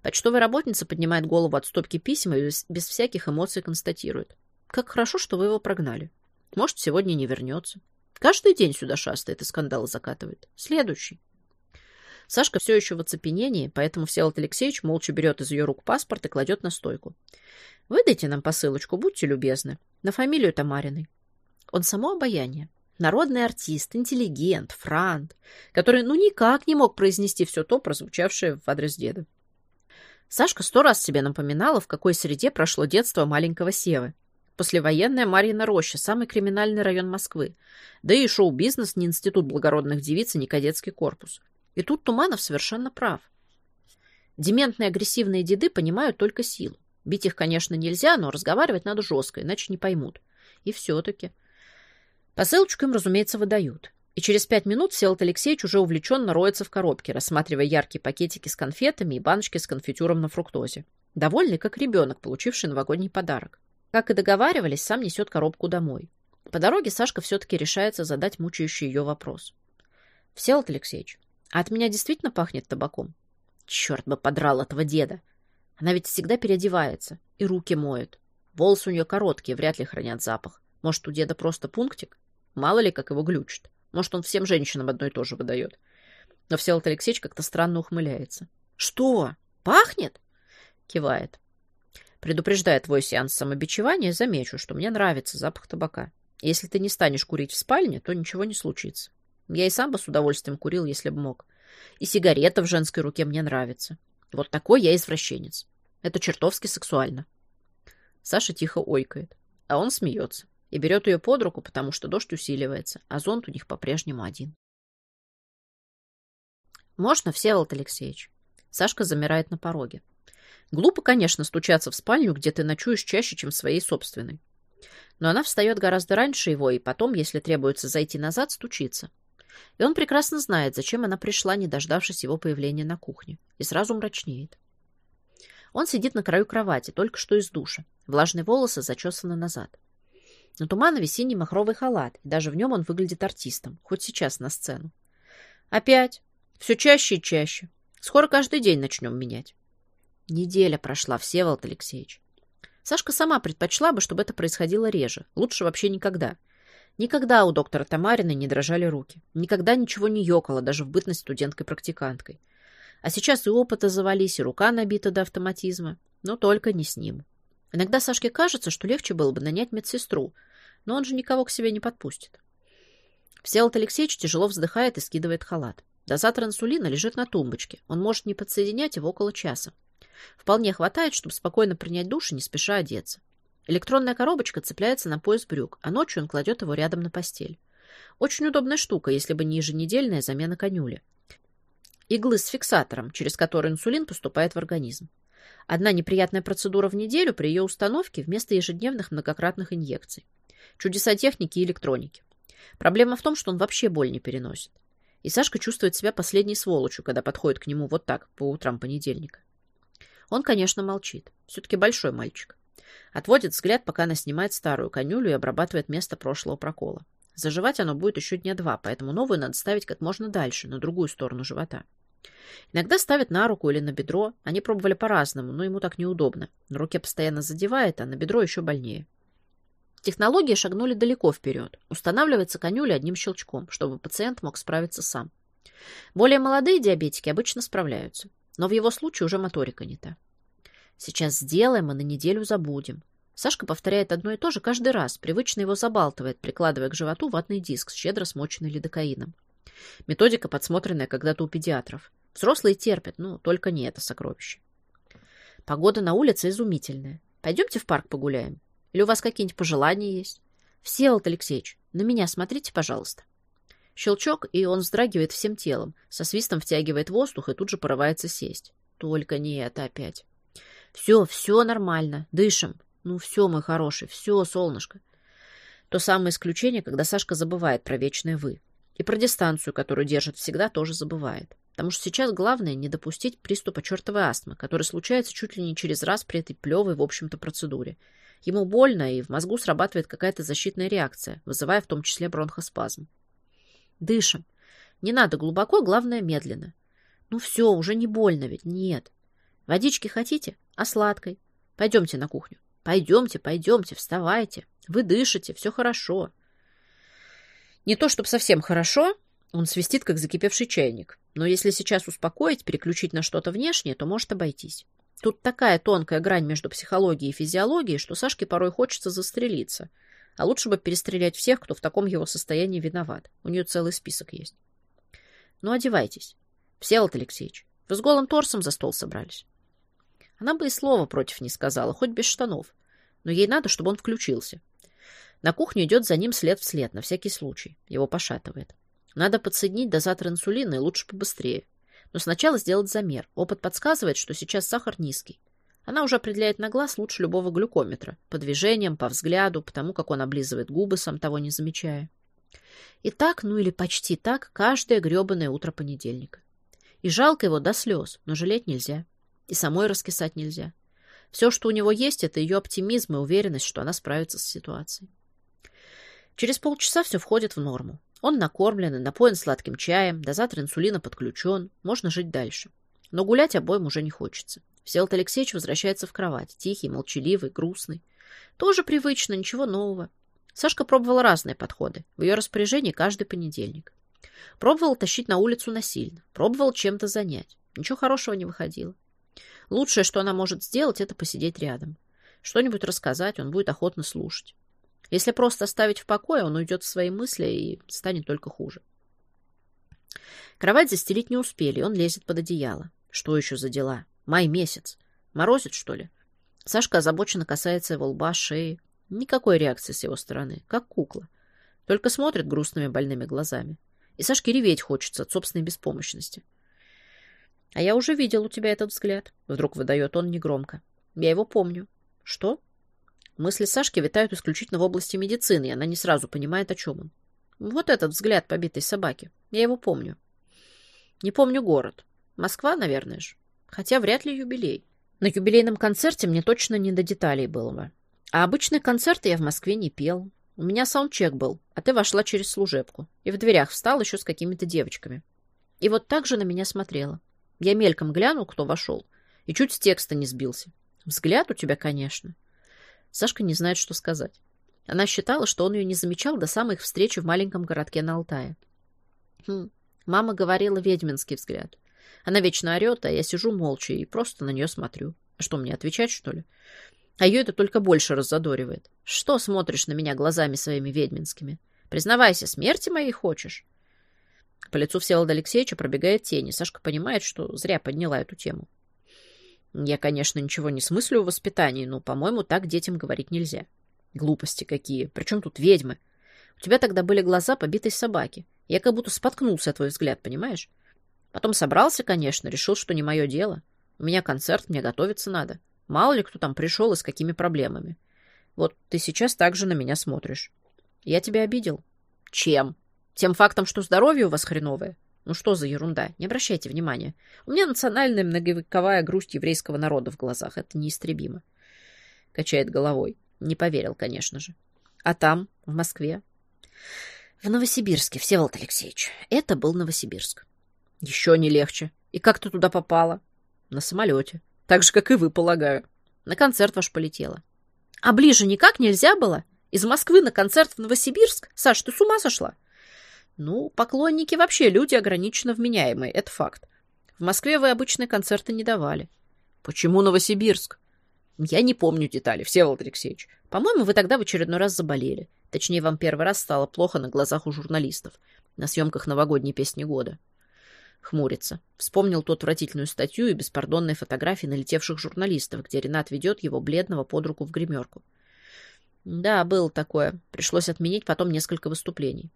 [SPEAKER 1] Почтовая работница поднимает голову от стопки писем и без всяких эмоций констатирует. Как хорошо, что вы его прогнали. Может, сегодня не вернется. Каждый день сюда шастает и скандалы закатывает. Следующий. Сашка все еще в оцепенении, поэтому Всеволод Алексеевич молча берет из ее рук паспорт и кладет на стойку. «Выдайте нам посылочку, будьте любезны. На фамилию Тамариной». Он само обаяние. Народный артист, интеллигент, франт, который ну никак не мог произнести все то, прозвучавшее в адрес деда. Сашка сто раз себе напоминала, в какой среде прошло детство маленького Севы. Послевоенная Марьина Роща, самый криминальный район Москвы. Да и шоу-бизнес не институт благородных девиц и не кадетский корпус. И тут Туманов совершенно прав. Дементные агрессивные деды понимают только силу. Бить их, конечно, нельзя, но разговаривать надо жестко, иначе не поймут. И все-таки. Посылочку им, разумеется, выдают. И через пять минут Всеволод Алексеевич уже увлеченно роется в коробке, рассматривая яркие пакетики с конфетами и баночки с конфитюром на фруктозе. Довольный, как ребенок, получивший новогодний подарок. Как и договаривались, сам несет коробку домой. По дороге Сашка все-таки решается задать мучающий ее вопрос. «Всеволод Алексеевич, а от меня действительно пахнет табаком?» «Черт бы подрал этого деда! Она ведь всегда переодевается и руки моет. Волосы у нее короткие, вряд ли хранят запах. Может, у деда просто пунктик? Мало ли, как его глючит. Может, он всем женщинам одно и то же выдает. Но Всеволод Алексеевич как-то странно ухмыляется. «Что? Пахнет?» Кивает. Предупреждая твой сеанс самобичевания, замечу, что мне нравится запах табака. Если ты не станешь курить в спальне, то ничего не случится. Я и сам бы с удовольствием курил, если бы мог. И сигарета в женской руке мне нравится. Вот такой я извращенец. Это чертовски сексуально. Саша тихо ойкает, а он смеется и берет ее под руку, потому что дождь усиливается, а зонт у них по-прежнему один. «Можно, Всеволод Алексеевич?» Сашка замирает на пороге. Глупо, конечно, стучаться в спальню, где ты ночуешь чаще, чем в своей собственной. Но она встает гораздо раньше его, и потом, если требуется зайти назад, стучится. И он прекрасно знает, зачем она пришла, не дождавшись его появления на кухне, и сразу мрачнеет. Он сидит на краю кровати, только что из душа. Влажные волосы зачесаны назад. На туманове синий махровый халат, и даже в нем он выглядит артистом, хоть сейчас на сцену. Опять. Все чаще и чаще. Скоро каждый день начнем менять. Неделя прошла, Всеволод Алексеевич. Сашка сама предпочла бы, чтобы это происходило реже. Лучше вообще никогда. Никогда у доктора Тамарина не дрожали руки. Никогда ничего не ёкало, даже в бытность студенткой-практиканткой. А сейчас и опыта завались, и рука набита до автоматизма. Но только не с ним. Иногда Сашке кажется, что легче было бы нанять медсестру, но он же никого к себе не подпустит. Всеволод Алексеевич тяжело вздыхает и скидывает халат. Дозатор инсулина лежит на тумбочке. Он может не подсоединять его около часа. Вполне хватает, чтобы спокойно принять душ и не спеша одеться. Электронная коробочка цепляется на пояс брюк, а ночью он кладет его рядом на постель. Очень удобная штука, если бы не еженедельная замена конюли. Иглы с фиксатором, через который инсулин поступает в организм. Одна неприятная процедура в неделю при ее установке вместо ежедневных многократных инъекций. Чудеса техники и электроники. Проблема в том, что он вообще боль не переносит. И Сашка чувствует себя последней сволочью, когда подходит к нему вот так, по утрам понедельника. Он, конечно, молчит. Все-таки большой мальчик. Отводит взгляд, пока она снимает старую конюлю и обрабатывает место прошлого прокола. Заживать оно будет еще дня два, поэтому новую надо ставить как можно дальше, на другую сторону живота. Иногда ставят на руку или на бедро. Они пробовали по-разному, но ему так неудобно. На руке постоянно задевает, а на бедро еще больнее. Технологии шагнули далеко вперед. Устанавливается конюля одним щелчком, чтобы пациент мог справиться сам. Более молодые диабетики обычно справляются. Но в его случае уже моторика не та. Сейчас сделаем, и на неделю забудем. Сашка повторяет одно и то же каждый раз, привычно его забалтывает, прикладывая к животу ватный диск, щедро смоченный лидокаином. Методика, подсмотренная когда-то у педиатров. Взрослые терпят, но только не это сокровище. Погода на улице изумительная. Пойдемте в парк погуляем. Или у вас какие-нибудь пожелания есть? Всеволод Алексеевич, на меня смотрите, пожалуйста. Щелчок, и он вздрагивает всем телом, со свистом втягивает воздух и тут же порывается сесть. Только не это опять. Все, все нормально, дышим. Ну все, мой хороший, все, солнышко. То самое исключение, когда Сашка забывает про вечное «вы». И про дистанцию, которую держит всегда, тоже забывает. Потому что сейчас главное не допустить приступа чертовой астмы, который случается чуть ли не через раз при этой плевой, в общем-то, процедуре. Ему больно, и в мозгу срабатывает какая-то защитная реакция, вызывая в том числе бронхоспазм. Дышим. Не надо глубоко, главное медленно. Ну все, уже не больно ведь. Нет. Водички хотите? А сладкой? Пойдемте на кухню. Пойдемте, пойдемте, вставайте. Вы дышите, все хорошо. Не то, чтобы совсем хорошо, он свистит, как закипевший чайник. Но если сейчас успокоить, переключить на что-то внешнее, то может обойтись. Тут такая тонкая грань между психологией и физиологией, что Сашке порой хочется застрелиться — а лучше бы перестрелять всех, кто в таком его состоянии виноват. У нее целый список есть. Ну, одевайтесь. Всеволод Алексеевич, вы с голым торсом за стол собрались. Она бы и слова против не сказала, хоть без штанов. Но ей надо, чтобы он включился. На кухню идет за ним след вслед, на всякий случай. Его пошатывает. Надо подсоединить дозатор инсулина и лучше побыстрее. Но сначала сделать замер. Опыт подсказывает, что сейчас сахар низкий. Она уже определяет на глаз лучше любого глюкометра. По движениям, по взгляду, потому как он облизывает губы, сам того не замечая. И так, ну или почти так, каждое гребаное утро понедельника. И жалко его до слез, но жалеть нельзя. И самой раскисать нельзя. Все, что у него есть, это ее оптимизм и уверенность, что она справится с ситуацией. Через полчаса все входит в норму. Он накормлен и напоен сладким чаем, дозатор инсулина подключен, можно жить дальше. Но гулять обоим уже не хочется. Всеволод Алексеевич возвращается в кровать. Тихий, молчаливый, грустный. Тоже привычно, ничего нового. Сашка пробовала разные подходы. В ее распоряжении каждый понедельник. Пробовала тащить на улицу насильно. Пробовала чем-то занять. Ничего хорошего не выходило. Лучшее, что она может сделать, это посидеть рядом. Что-нибудь рассказать, он будет охотно слушать. Если просто оставить в покое, он уйдет в свои мысли и станет только хуже. Кровать застелить не успели, он лезет под одеяло. Что еще за дела? Май месяц. Морозит, что ли? Сашка озабоченно касается его лба, шеи. Никакой реакции с его стороны, как кукла. Только смотрит грустными больными глазами. И Сашке реветь хочется от собственной беспомощности. «А я уже видел у тебя этот взгляд», — вдруг выдает он негромко. «Я его помню». «Что?» Мысли Сашки витают исключительно в области медицины, и она не сразу понимает, о чем он. «Вот этот взгляд побитой собаки. Я его помню». «Не помню город. Москва, наверное же. Хотя вряд ли юбилей. На юбилейном концерте мне точно не до деталей было бы. А обычные концерты я в Москве не пел. У меня саундчек был, а ты вошла через служебку. И в дверях встал еще с какими-то девочками. И вот так же на меня смотрела. Я мельком глянул, кто вошел, и чуть с текста не сбился. Взгляд у тебя, конечно. Сашка не знает, что сказать. Она считала, что он ее не замечал до самой их встречи в маленьком городке на Алтае. Хм. Мама говорила ведьминский взгляд. Она вечно орет, а я сижу молча и просто на нее смотрю. Что, мне отвечать, что ли? А ее это только больше раззадоривает. Что смотришь на меня глазами своими ведьминскими? Признавайся, смерти моей хочешь? По лицу Всеволода Алексеевича пробегает тень, и Сашка понимает, что зря подняла эту тему. Я, конечно, ничего не смыслю в воспитании, но, по-моему, так детям говорить нельзя. Глупости какие. Причем тут ведьмы? У тебя тогда были глаза побитой собаки. Я как будто споткнулся твой взгляд, понимаешь? Потом собрался, конечно, решил, что не мое дело. У меня концерт, мне готовиться надо. Мало ли кто там пришел и с какими проблемами. Вот ты сейчас так же на меня смотришь. Я тебя обидел. Чем? Тем фактом, что здоровье у вас хреновое? Ну что за ерунда? Не обращайте внимания. У меня национальная многовековая грусть еврейского народа в глазах. Это неистребимо. Качает головой. Не поверил, конечно же. А там, в Москве? В Новосибирске, Всеволод Алексеевич. Это был Новосибирск. Еще не легче. И как ты туда попала? На самолете. Так же, как и вы, полагаю. На концерт ваш полетела. А ближе никак нельзя было? Из Москвы на концерт в Новосибирск? Саш, ты с ума сошла? Ну, поклонники вообще люди ограниченно вменяемые, это факт. В Москве вы обычные концерты не давали. Почему Новосибирск? Я не помню детали, Всеволод Алексеевич. По-моему, вы тогда в очередной раз заболели. Точнее, вам первый раз стало плохо на глазах у журналистов на съемках новогодней песни года. Хмурится. Вспомнил ту отвратительную статью и беспардонные фотографии налетевших журналистов, где Ренат ведет его бледного под руку в гримерку. Да, было такое. Пришлось отменить потом несколько выступлений.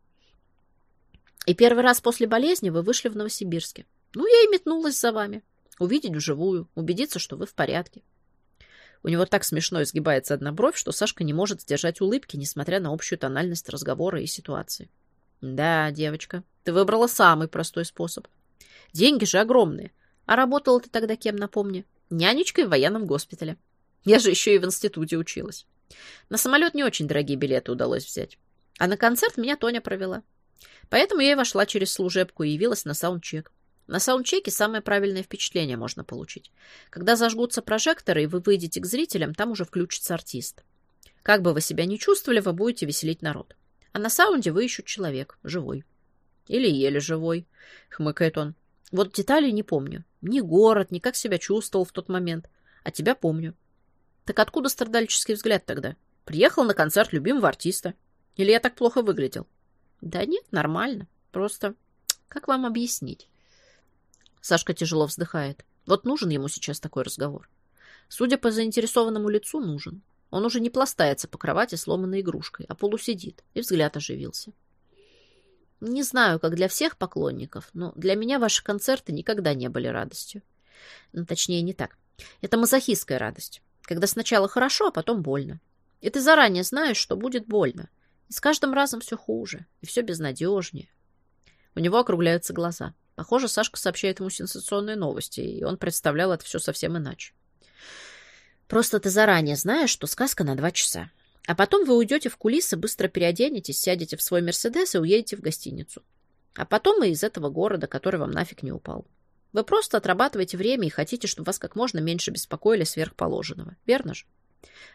[SPEAKER 1] И первый раз после болезни вы вышли в Новосибирске. Ну, я и метнулась за вами. Увидеть вживую, убедиться, что вы в порядке. У него так смешно изгибается одна бровь, что Сашка не может сдержать улыбки, несмотря на общую тональность разговора и ситуации. Да, девочка, ты выбрала самый простой способ. Деньги же огромные. А работала ты тогда кем, напомни? Нянечкой в военном госпитале. Я же еще и в институте училась. На самолет не очень дорогие билеты удалось взять. А на концерт меня Тоня провела. Поэтому я и вошла через служебку и явилась на саундчек. На саундчеке самое правильное впечатление можно получить. Когда зажгутся прожекторы, и вы выйдете к зрителям, там уже включится артист. Как бы вы себя ни чувствовали, вы будете веселить народ. А на саунде вы ищут человек, живой. Или еле живой, хмыкает он. Вот деталей не помню. Ни город, ни как себя чувствовал в тот момент. А тебя помню. Так откуда страдальческий взгляд тогда? Приехал на концерт любимого артиста. Или я так плохо выглядел? Да нет, нормально. Просто как вам объяснить? Сашка тяжело вздыхает. Вот нужен ему сейчас такой разговор. Судя по заинтересованному лицу, нужен. Он уже не пластается по кровати сломанной игрушкой, а полусидит, и взгляд оживился. Не знаю, как для всех поклонников, но для меня ваши концерты никогда не были радостью. Ну, точнее, не так. Это мазохистская радость, когда сначала хорошо, а потом больно. И ты заранее знаешь, что будет больно. И с каждым разом все хуже, и все безнадежнее. У него округляются глаза. Похоже, Сашка сообщает ему сенсационные новости, и он представлял это все совсем иначе. Просто ты заранее знаешь, что сказка на два часа. А потом вы уйдете в кулисы, быстро переоденетесь, сядете в свой Мерседес и уедете в гостиницу. А потом и из этого города, который вам нафиг не упал. Вы просто отрабатываете время и хотите, чтобы вас как можно меньше беспокоили сверхположенного. Верно же?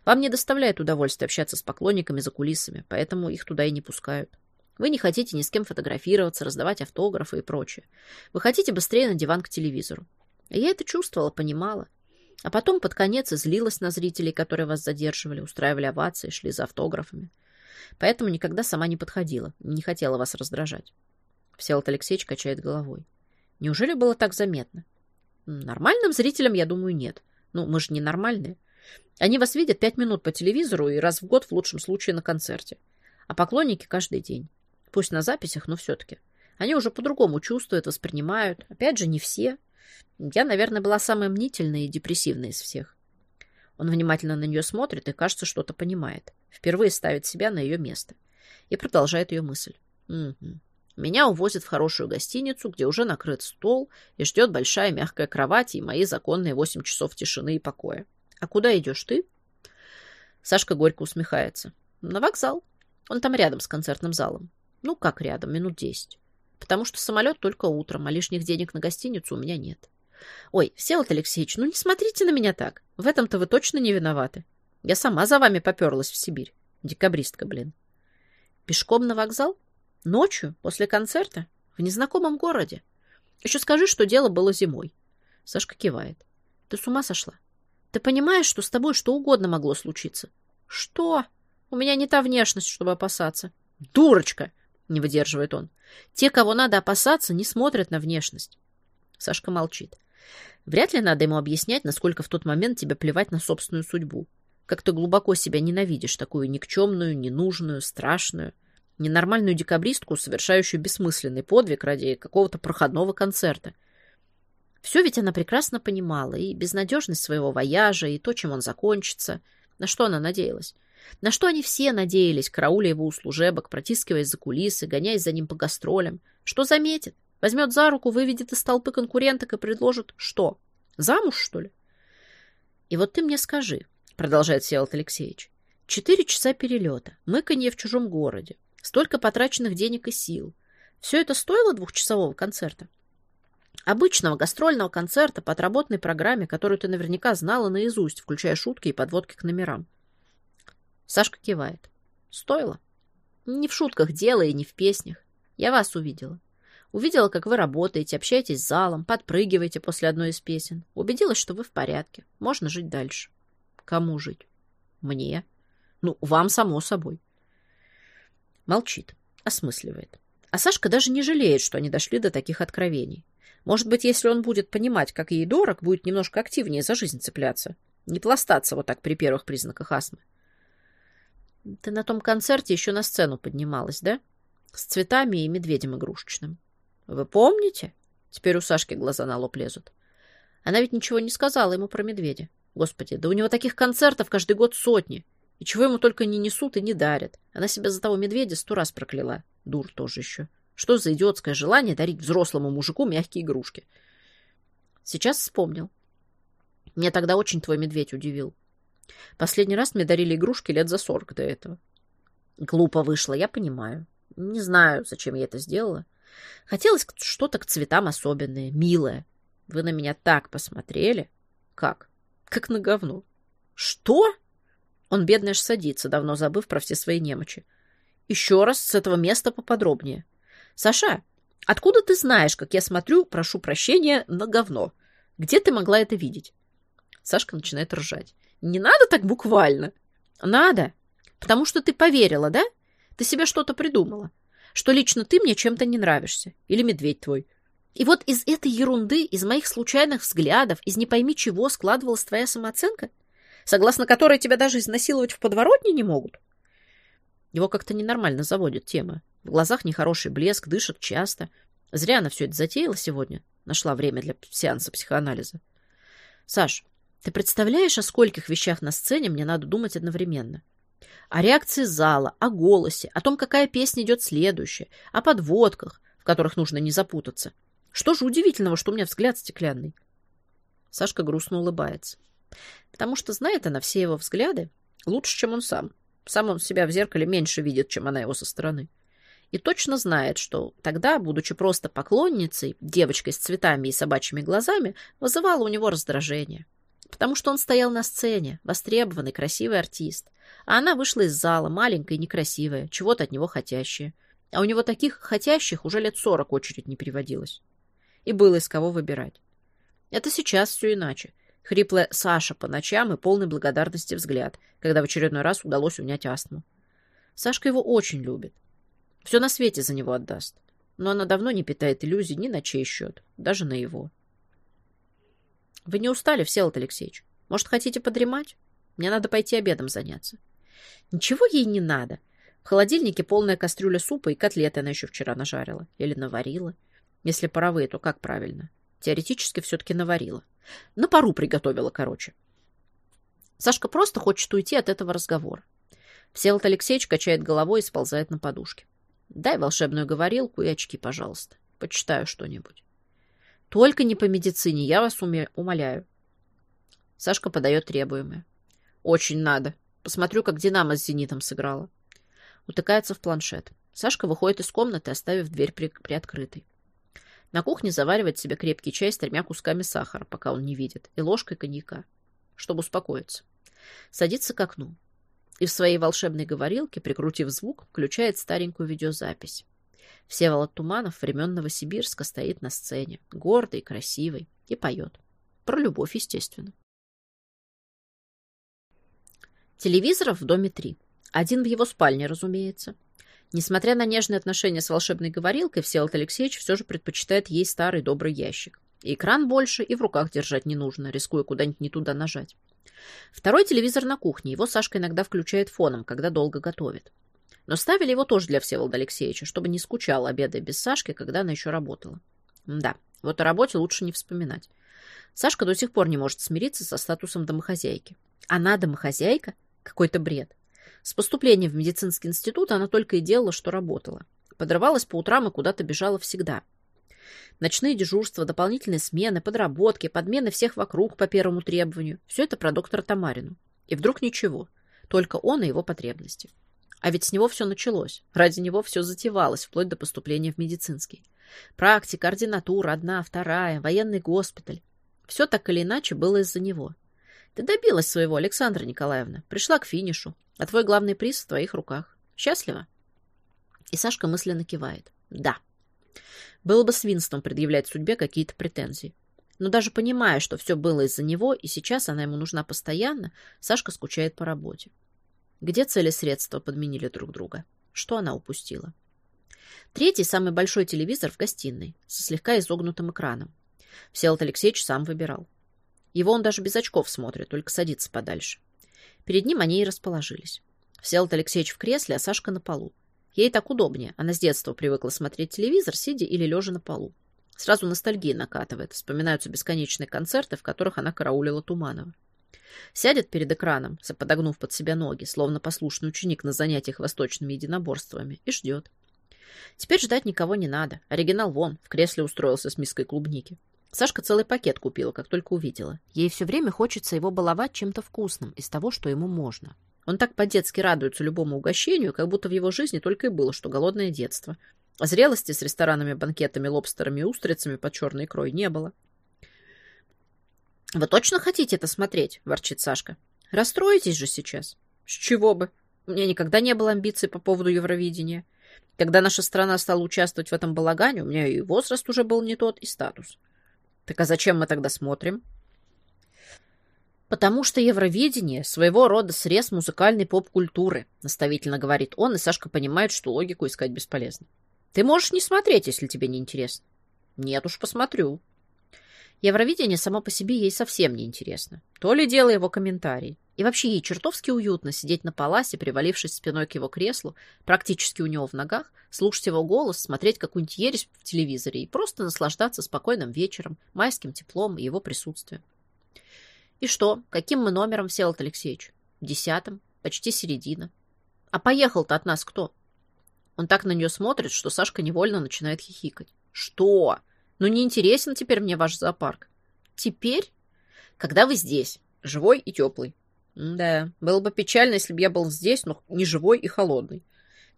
[SPEAKER 1] Вам не доставляет удовольствия общаться с поклонниками за кулисами, поэтому их туда и не пускают. Вы не хотите ни с кем фотографироваться, раздавать автографы и прочее. Вы хотите быстрее на диван к телевизору. Я это чувствовала, понимала. А потом под конец злилась на зрителей, которые вас задерживали, устраивали овации, шли за автографами. Поэтому никогда сама не подходила, не хотела вас раздражать. Всеволод Алексеевич качает головой. Неужели было так заметно? Нормальным зрителям, я думаю, нет. Ну, мы же ненормальные. Они вас видят пять минут по телевизору и раз в год, в лучшем случае, на концерте. А поклонники каждый день. Пусть на записях, но все-таки. Они уже по-другому чувствуют, воспринимают. Опять же, не все. Я, наверное, была самая мнительная и депрессивная из всех. Он внимательно на нее смотрит и, кажется, что-то понимает. Впервые ставит себя на ее место. И продолжает ее мысль. Угу. Меня увозят в хорошую гостиницу, где уже накрыт стол и ждет большая мягкая кровать и мои законные восемь часов тишины и покоя. А куда идешь ты? Сашка горько усмехается. На вокзал. Он там рядом с концертным залом. Ну, как рядом, минут десять. Потому что самолет только утром, а лишних денег на гостиницу у меня нет. Ой, Всеволод Алексеевич, ну не смотрите на меня так. В этом-то вы точно не виноваты. Я сама за вами поперлась в Сибирь. Декабристка, блин. Пешком на вокзал? Ночью? После концерта? В незнакомом городе? Еще скажи, что дело было зимой. Сашка кивает. Ты с ума сошла? Ты понимаешь, что с тобой что угодно могло случиться? Что? У меня не та внешность, чтобы опасаться. Дурочка! Не выдерживает он. Те, кого надо опасаться, не смотрят на внешность. Сашка молчит. Вряд ли надо ему объяснять, насколько в тот момент тебе плевать на собственную судьбу. Как ты глубоко себя ненавидишь, такую никчемную, ненужную, страшную, ненормальную декабристку, совершающую бессмысленный подвиг ради какого-то проходного концерта. Все ведь она прекрасно понимала, и безнадежность своего вояжа, и то, чем он закончится. На что она надеялась? На что они все надеялись, карауля его услужебок, протискиваясь за кулисы, гоняясь за ним по гастролям? Что заметит? Возьмет за руку, выведет из толпы конкуренток и предложит что? Замуж, что ли? И вот ты мне скажи, продолжает Всеволод Алексеевич, четыре часа перелета, мыканье в чужом городе, столько потраченных денег и сил. Все это стоило двухчасового концерта? Обычного гастрольного концерта по отработанной программе, которую ты наверняка знала наизусть, включая шутки и подводки к номерам. Сашка кивает. Стоило. Не в шутках дело и не в песнях. Я вас увидела. Увидела, как вы работаете, общаетесь с залом, подпрыгиваете после одной из песен. Убедилась, что вы в порядке. Можно жить дальше. Кому жить? Мне. Ну, вам, само собой. Молчит, осмысливает. А Сашка даже не жалеет, что они дошли до таких откровений. Может быть, если он будет понимать, как ей дорог, будет немножко активнее за жизнь цепляться. Не пластаться вот так при первых признаках астмы. Ты на том концерте еще на сцену поднималась, да? С цветами и медведем игрушечным. Вы помните? Теперь у Сашки глаза на лоб лезут. Она ведь ничего не сказала ему про медведя. Господи, да у него таких концертов каждый год сотни. И чего ему только не несут и не дарят. Она себя за того медведя сто раз прокляла. Дур тоже еще. Что за идиотское желание дарить взрослому мужику мягкие игрушки? Сейчас вспомнил. Меня тогда очень твой медведь удивил. Последний раз мне дарили игрушки лет за сорок до этого. Глупо вышло, я понимаю. Не знаю, зачем я это сделала. Хотелось что-то к цветам особенное, милое. Вы на меня так посмотрели. Как? Как на говно. Что? Он, бедный, аж садится, давно забыв про все свои немочи. Еще раз с этого места поподробнее. Саша, откуда ты знаешь, как я смотрю, прошу прощения, на говно? Где ты могла это видеть? Сашка начинает ржать. Не надо так буквально. Надо. Потому что ты поверила, да? Ты себе что-то придумала. Что лично ты мне чем-то не нравишься. Или медведь твой. И вот из этой ерунды, из моих случайных взглядов, из не пойми чего складывалась твоя самооценка, согласно которой тебя даже изнасиловать в подворотне не могут. Его как-то ненормально заводит тема. В глазах нехороший блеск, дышит часто. Зря она все это затеяла сегодня. Нашла время для сеанса психоанализа. Саш, ты представляешь, о скольких вещах на сцене мне надо думать одновременно? О реакции зала, о голосе, о том, какая песня идет следующая, о подводках, в которых нужно не запутаться. Что же удивительного, что у меня взгляд стеклянный? Сашка грустно улыбается. Потому что знает она все его взгляды лучше, чем он сам. Сам он себя в зеркале меньше видит, чем она его со стороны. И точно знает, что тогда, будучи просто поклонницей, девочкой с цветами и собачьими глазами, вызывала у него раздражение потому что он стоял на сцене, востребованный, красивый артист. А она вышла из зала, маленькая и некрасивая, чего-то от него хотящая. А у него таких хотящих уже лет сорок очередь не приводилось. И было из кого выбирать. Это сейчас все иначе. Хриплая Саша по ночам и полной благодарности взгляд, когда в очередной раз удалось унять астму. Сашка его очень любит. Все на свете за него отдаст. Но она давно не питает иллюзий ни на чей счет, даже на его. Вы не устали, Всеволод Алексеевич? Может, хотите подремать? Мне надо пойти обедом заняться. Ничего ей не надо. В холодильнике полная кастрюля супа и котлеты она еще вчера нажарила. Или наварила. Если паровые, то как правильно? Теоретически все-таки наварила. На пару приготовила, короче. Сашка просто хочет уйти от этого разговора. Всеволод Алексеевич качает головой и сползает на подушке. Дай волшебную говорилку и очки, пожалуйста. Почитаю что-нибудь. Только не по медицине, я вас умоляю. Сашка подает требуемое. Очень надо. Посмотрю, как Динамо с Зенитом сыграла. Утыкается в планшет. Сашка выходит из комнаты, оставив дверь при... приоткрытой. На кухне заваривает себе крепкий чай с тремя кусками сахара, пока он не видит, и ложкой коньяка, чтобы успокоиться. Садится к окну и в своей волшебной говорилке, прикрутив звук, включает старенькую видеозапись. Всеволод Туманов времен Новосибирска стоит на сцене, гордый, красивый, и поет. Про любовь, естественно. Телевизоров в доме три. Один в его спальне, разумеется. Несмотря на нежные отношения с волшебной говорилкой, Всеволод Алексеевич все же предпочитает ей старый добрый ящик. И экран больше, и в руках держать не нужно, рискуя куда-нибудь не туда нажать. Второй телевизор на кухне. Его Сашка иногда включает фоном, когда долго готовит. Но ставили его тоже для Всеволода Алексеевича, чтобы не скучал, обедая без Сашки, когда она еще работала. Да, вот о работе лучше не вспоминать. Сашка до сих пор не может смириться со статусом домохозяйки. Она домохозяйка? Какой-то бред. С поступлением в медицинский институт она только и делала, что работала. Подрывалась по утрам и куда-то бежала всегда. Ночные дежурства, дополнительные смены, подработки, подмены всех вокруг по первому требованию. Все это про доктора Тамарину. И вдруг ничего. Только он и его потребности. А ведь с него все началось. Ради него все затевалось, вплоть до поступления в медицинский. Практика, ординатура, одна, вторая, военный госпиталь. Все так или иначе было из-за него. Ты добилась своего, Александра Николаевна. Пришла к финишу. А твой главный приз в твоих руках. Счастлива? И Сашка мысленно кивает. Да. Было бы свинством предъявлять судьбе какие-то претензии. Но даже понимая, что все было из-за него, и сейчас она ему нужна постоянно, Сашка скучает по работе. Где цели средства подменили друг друга? Что она упустила? Третий, самый большой телевизор в гостиной, со слегка изогнутым экраном. Всеволод Алексеевич сам выбирал. Его он даже без очков смотрит, только садится подальше. Перед ним они и расположились. Всеволод Алексеевич в кресле, а Сашка на полу. Ей так удобнее. Она с детства привыкла смотреть телевизор, сидя или лежа на полу. Сразу ностальгия накатывает. Вспоминаются бесконечные концерты, в которых она караулила Туманова. Сядет перед экраном, подогнув под себя ноги, словно послушный ученик на занятиях восточными единоборствами, и ждет. Теперь ждать никого не надо. Оригинал вон, в кресле устроился с миской клубники. Сашка целый пакет купила, как только увидела. Ей все время хочется его баловать чем-то вкусным из того, что ему можно. Он так по-детски радуется любому угощению, как будто в его жизни только и было, что голодное детство. А зрелости с ресторанами, банкетами, лобстерами и устрицами под черной икрой не было. «Вы точно хотите это смотреть?» – ворчит Сашка. «Расстроитесь же сейчас». «С чего бы? У меня никогда не было амбиций по поводу Евровидения. Когда наша страна стала участвовать в этом балагане, у меня и возраст уже был не тот, и статус». «Так а зачем мы тогда смотрим?» «Потому что Евровидение – своего рода срез музыкальной поп-культуры», – наставительно говорит он, и Сашка понимает, что логику искать бесполезно. «Ты можешь не смотреть, если тебе не интересно». «Нет уж, посмотрю». Евровидение само по себе ей совсем не интересно. То ли дело его комментарий. И вообще ей чертовски уютно сидеть на паласе, привалившись спиной к его креслу, практически у него в ногах, слушать его голос, смотреть какую-нибудь ересь в телевизоре и просто наслаждаться спокойным вечером, майским теплом и его присутствием. И что, каким мы номером, Всеволод Алексеевич? Десятым, почти середина. А поехал-то от нас кто? Он так на нее смотрит, что Сашка невольно начинает хихикать. Что? Ну не интересен теперь мне ваш зоопарк. Теперь? Когда вы здесь, живой и теплый. Да, было бы печально, если бы я был здесь, но не живой и холодный.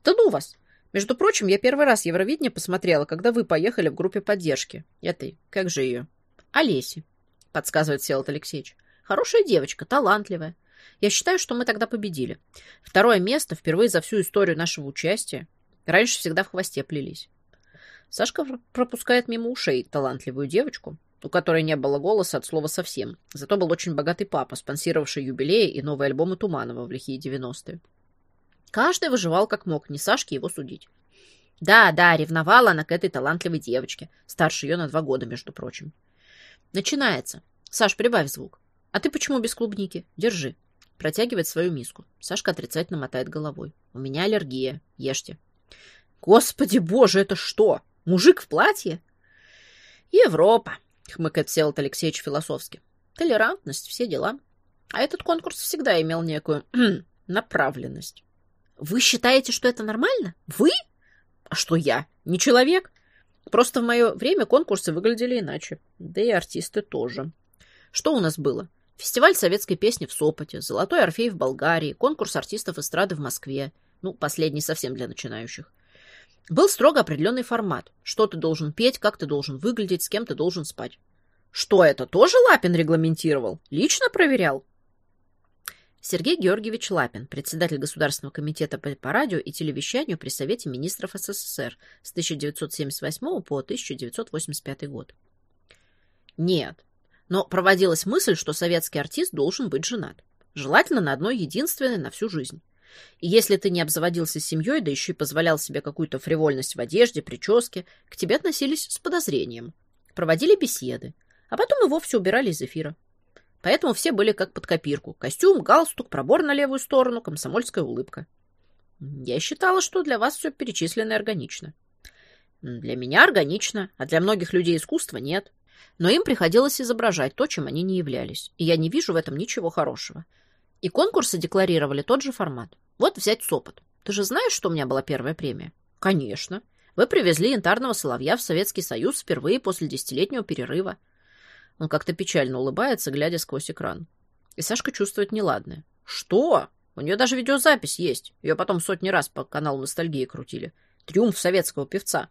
[SPEAKER 1] Да ну вас! Между прочим, я первый раз Евровидение посмотрела, когда вы поехали в группе поддержки. Этой, как же ее? Олеси, подсказывает Селот Алексеевич. Хорошая девочка, талантливая. Я считаю, что мы тогда победили. Второе место впервые за всю историю нашего участия. Раньше всегда в хвосте плелись. Сашка пропускает мимо ушей талантливую девочку, у которой не было голоса от слова совсем. Зато был очень богатый папа, спонсировавший юбилеи и новые альбомы Туманова в лихие 90-е. Каждый выживал как мог, не Сашке его судить. Да, да, ревновала она к этой талантливой девочке, старше ее на два года, между прочим. Начинается. Саш, прибавь звук. А ты почему без клубники? Держи. Протягивает свою миску. Сашка отрицательно мотает головой. У меня аллергия. Ешьте. Господи боже, это что? Мужик в платье? Европа, хмыкает Всеволод Алексеевич философски. Толерантность, все дела. А этот конкурс всегда имел некую направленность. Вы считаете, что это нормально? Вы? А что я? Не человек? Просто в мое время конкурсы выглядели иначе. Да и артисты тоже. Что у нас было? Фестиваль советской песни в Сопоте, Золотой Орфей в Болгарии, конкурс артистов эстрады в Москве. Ну, последний совсем для начинающих. Был строго определенный формат. Что ты должен петь, как ты должен выглядеть, с кем ты должен спать. Что это, тоже Лапин регламентировал? Лично проверял? Сергей Георгиевич Лапин, председатель Государственного комитета по радио и телевещанию при Совете министров СССР с 1978 по 1985 год. Нет, но проводилась мысль, что советский артист должен быть женат. Желательно на одной единственной на всю жизнь. И если ты не обзаводился семьей, да еще и позволял себе какую-то фривольность в одежде, прическе, к тебе относились с подозрением. Проводили беседы, а потом и вовсе убирали из эфира. Поэтому все были как под копирку. Костюм, галстук, пробор на левую сторону, комсомольская улыбка. Я считала, что для вас все перечислено органично. Для меня органично, а для многих людей искусства нет. Но им приходилось изображать то, чем они не являлись. И я не вижу в этом ничего хорошего. И конкурсы декларировали тот же формат. Вот взять Сопот. Ты же знаешь, что у меня была первая премия? Конечно. Вы привезли янтарного соловья в Советский Союз впервые после десятилетнего перерыва. Он как-то печально улыбается, глядя сквозь экран. И Сашка чувствует неладное. Что? У нее даже видеозапись есть. Ее потом сотни раз по каналу ностальгии крутили. Триумф советского певца.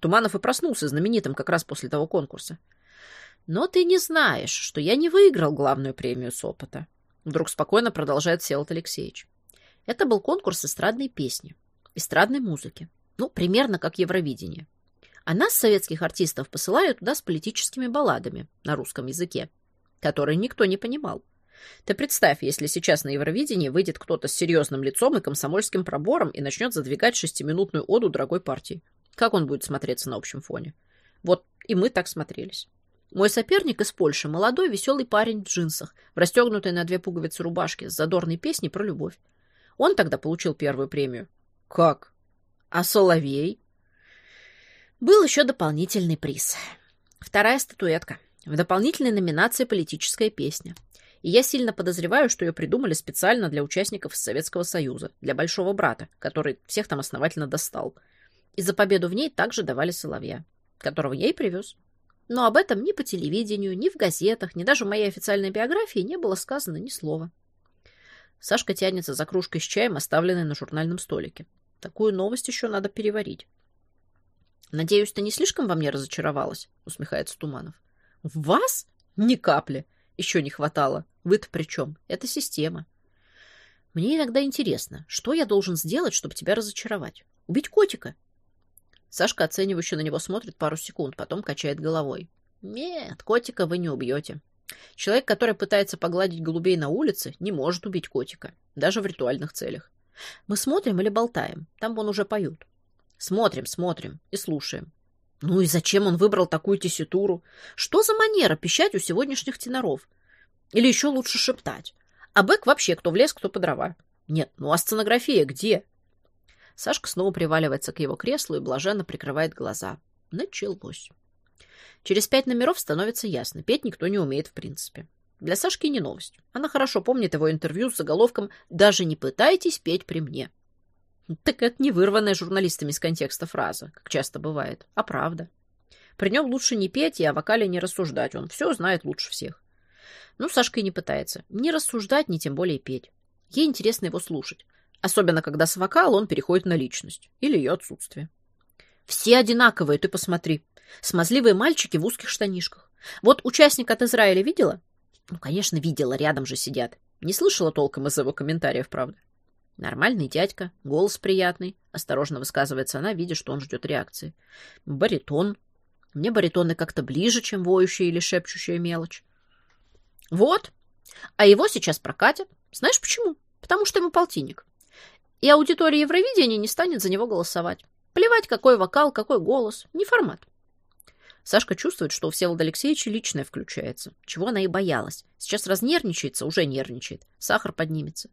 [SPEAKER 1] Туманов и проснулся знаменитым как раз после того конкурса. Но ты не знаешь, что я не выиграл главную премию с опыта. Вдруг спокойно продолжает Селот Алексеевич. Это был конкурс эстрадной песни, эстрадной музыки. Ну, примерно как Евровидение. А нас, советских артистов, посылают туда с политическими балладами на русском языке, которые никто не понимал. Ты представь, если сейчас на Евровидении выйдет кто-то с серьезным лицом и комсомольским пробором и начнет задвигать шестиминутную оду дорогой партии. Как он будет смотреться на общем фоне? Вот и мы так смотрелись. Мой соперник из Польши – молодой веселый парень в джинсах, в расстегнутой на две пуговицы рубашке, с задорной песней про любовь. Он тогда получил первую премию. Как? А Соловей? Был еще дополнительный приз. Вторая статуэтка. В дополнительной номинации «Политическая песня». И я сильно подозреваю, что ее придумали специально для участников Советского Союза, для Большого Брата, который всех там основательно достал. И за победу в ней также давали Соловья, которого я и привез. Но об этом ни по телевидению, ни в газетах, ни даже в моей официальной биографии не было сказано ни слова. Сашка тянется за кружкой с чаем, оставленной на журнальном столике. Такую новость еще надо переварить. «Надеюсь, ты не слишком во мне разочаровалась?» — усмехается Туманов. «В вас? Ни капли. Еще не хватало. Вы-то при чем? Это система. Мне иногда интересно, что я должен сделать, чтобы тебя разочаровать? Убить котика?» Сашка оценивающе на него смотрит пару секунд, потом качает головой. «Нет, котика вы не убьете. Человек, который пытается погладить голубей на улице, не может убить котика, даже в ритуальных целях. Мы смотрим или болтаем, там вон уже поют. Смотрим, смотрим и слушаем. Ну и зачем он выбрал такую тесситуру? Что за манера пищать у сегодняшних теноров? Или еще лучше шептать? А бэк вообще кто в лес, кто по дрова. Нет, ну а сценография где? Сашка снова приваливается к его креслу и блаженно прикрывает глаза. Началось. Через пять номеров становится ясно. Петь никто не умеет в принципе. Для Сашки не новость. Она хорошо помнит его интервью с заголовком «Даже не пытайтесь петь при мне». Так это не вырванная журналистами из контекста фраза, как часто бывает, а правда. При нем лучше не петь и о вокале не рассуждать, он все знает лучше всех. Ну, Сашка и не пытается. Не рассуждать, ни тем более петь. Ей интересно его слушать. Особенно, когда с вокала он переходит на личность. Или ее отсутствие. Все одинаковые, ты посмотри. Смазливые мальчики в узких штанишках. Вот участник от Израиля видела? Ну, конечно, видела, рядом же сидят. Не слышала толком из его комментариев, правда. Нормальный дядька, голос приятный. Осторожно высказывается она, видя, что он ждет реакции. Баритон. Мне баритоны как-то ближе, чем воющая или шепчущая мелочь. Вот. А его сейчас прокатят. Знаешь почему? Потому что ему полтинник. И аудитория Евровидения не станет за него голосовать. Плевать, какой вокал, какой голос. Не формат. Сашка чувствует, что у Всеволода Алексеевича личное включается, чего она и боялась. Сейчас разнервничается, уже нервничает. Сахар поднимется.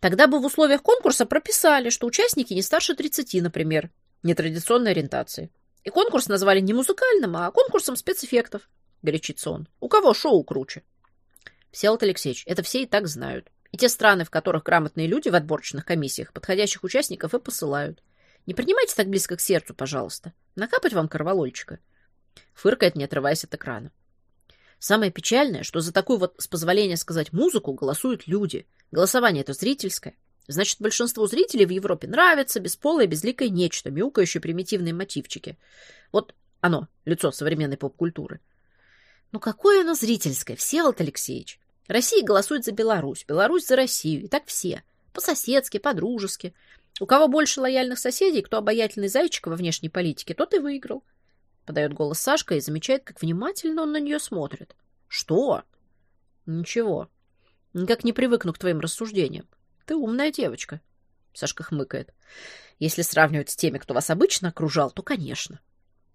[SPEAKER 1] Тогда бы в условиях конкурса прописали, что участники не старше 30, например, нетрадиционной ориентации. И конкурс назвали не музыкальным, а конкурсом спецэффектов, горячится он. У кого шоу круче? Всеволод Алексеевич, это все и так знают. И те страны, в которых грамотные люди в отборочных комиссиях подходящих участников и посылают. Не принимайте так близко к сердцу, пожалуйста. Накапать вам корвалольчика. Фыркает, не отрываясь от экрана. Самое печальное, что за такую вот, с позволения сказать, музыку голосуют люди. Голосование это зрительское. Значит, большинству зрителей в Европе нравится бесполое, безликое нечто, мяукающее примитивные мотивчики. Вот оно, лицо современной поп-культуры. Ну какое оно зрительское, Всеволод Алексеевич? Россия голосует за Беларусь, Беларусь за Россию, и так все. По-соседски, по-дружески. У кого больше лояльных соседей, кто обаятельный зайчик во внешней политике, тот и выиграл. Подает голос Сашка и замечает, как внимательно он на нее смотрит. Что? Ничего. Никак не привыкну к твоим рассуждениям. Ты умная девочка. Сашка хмыкает. Если сравнивать с теми, кто вас обычно окружал, то, конечно.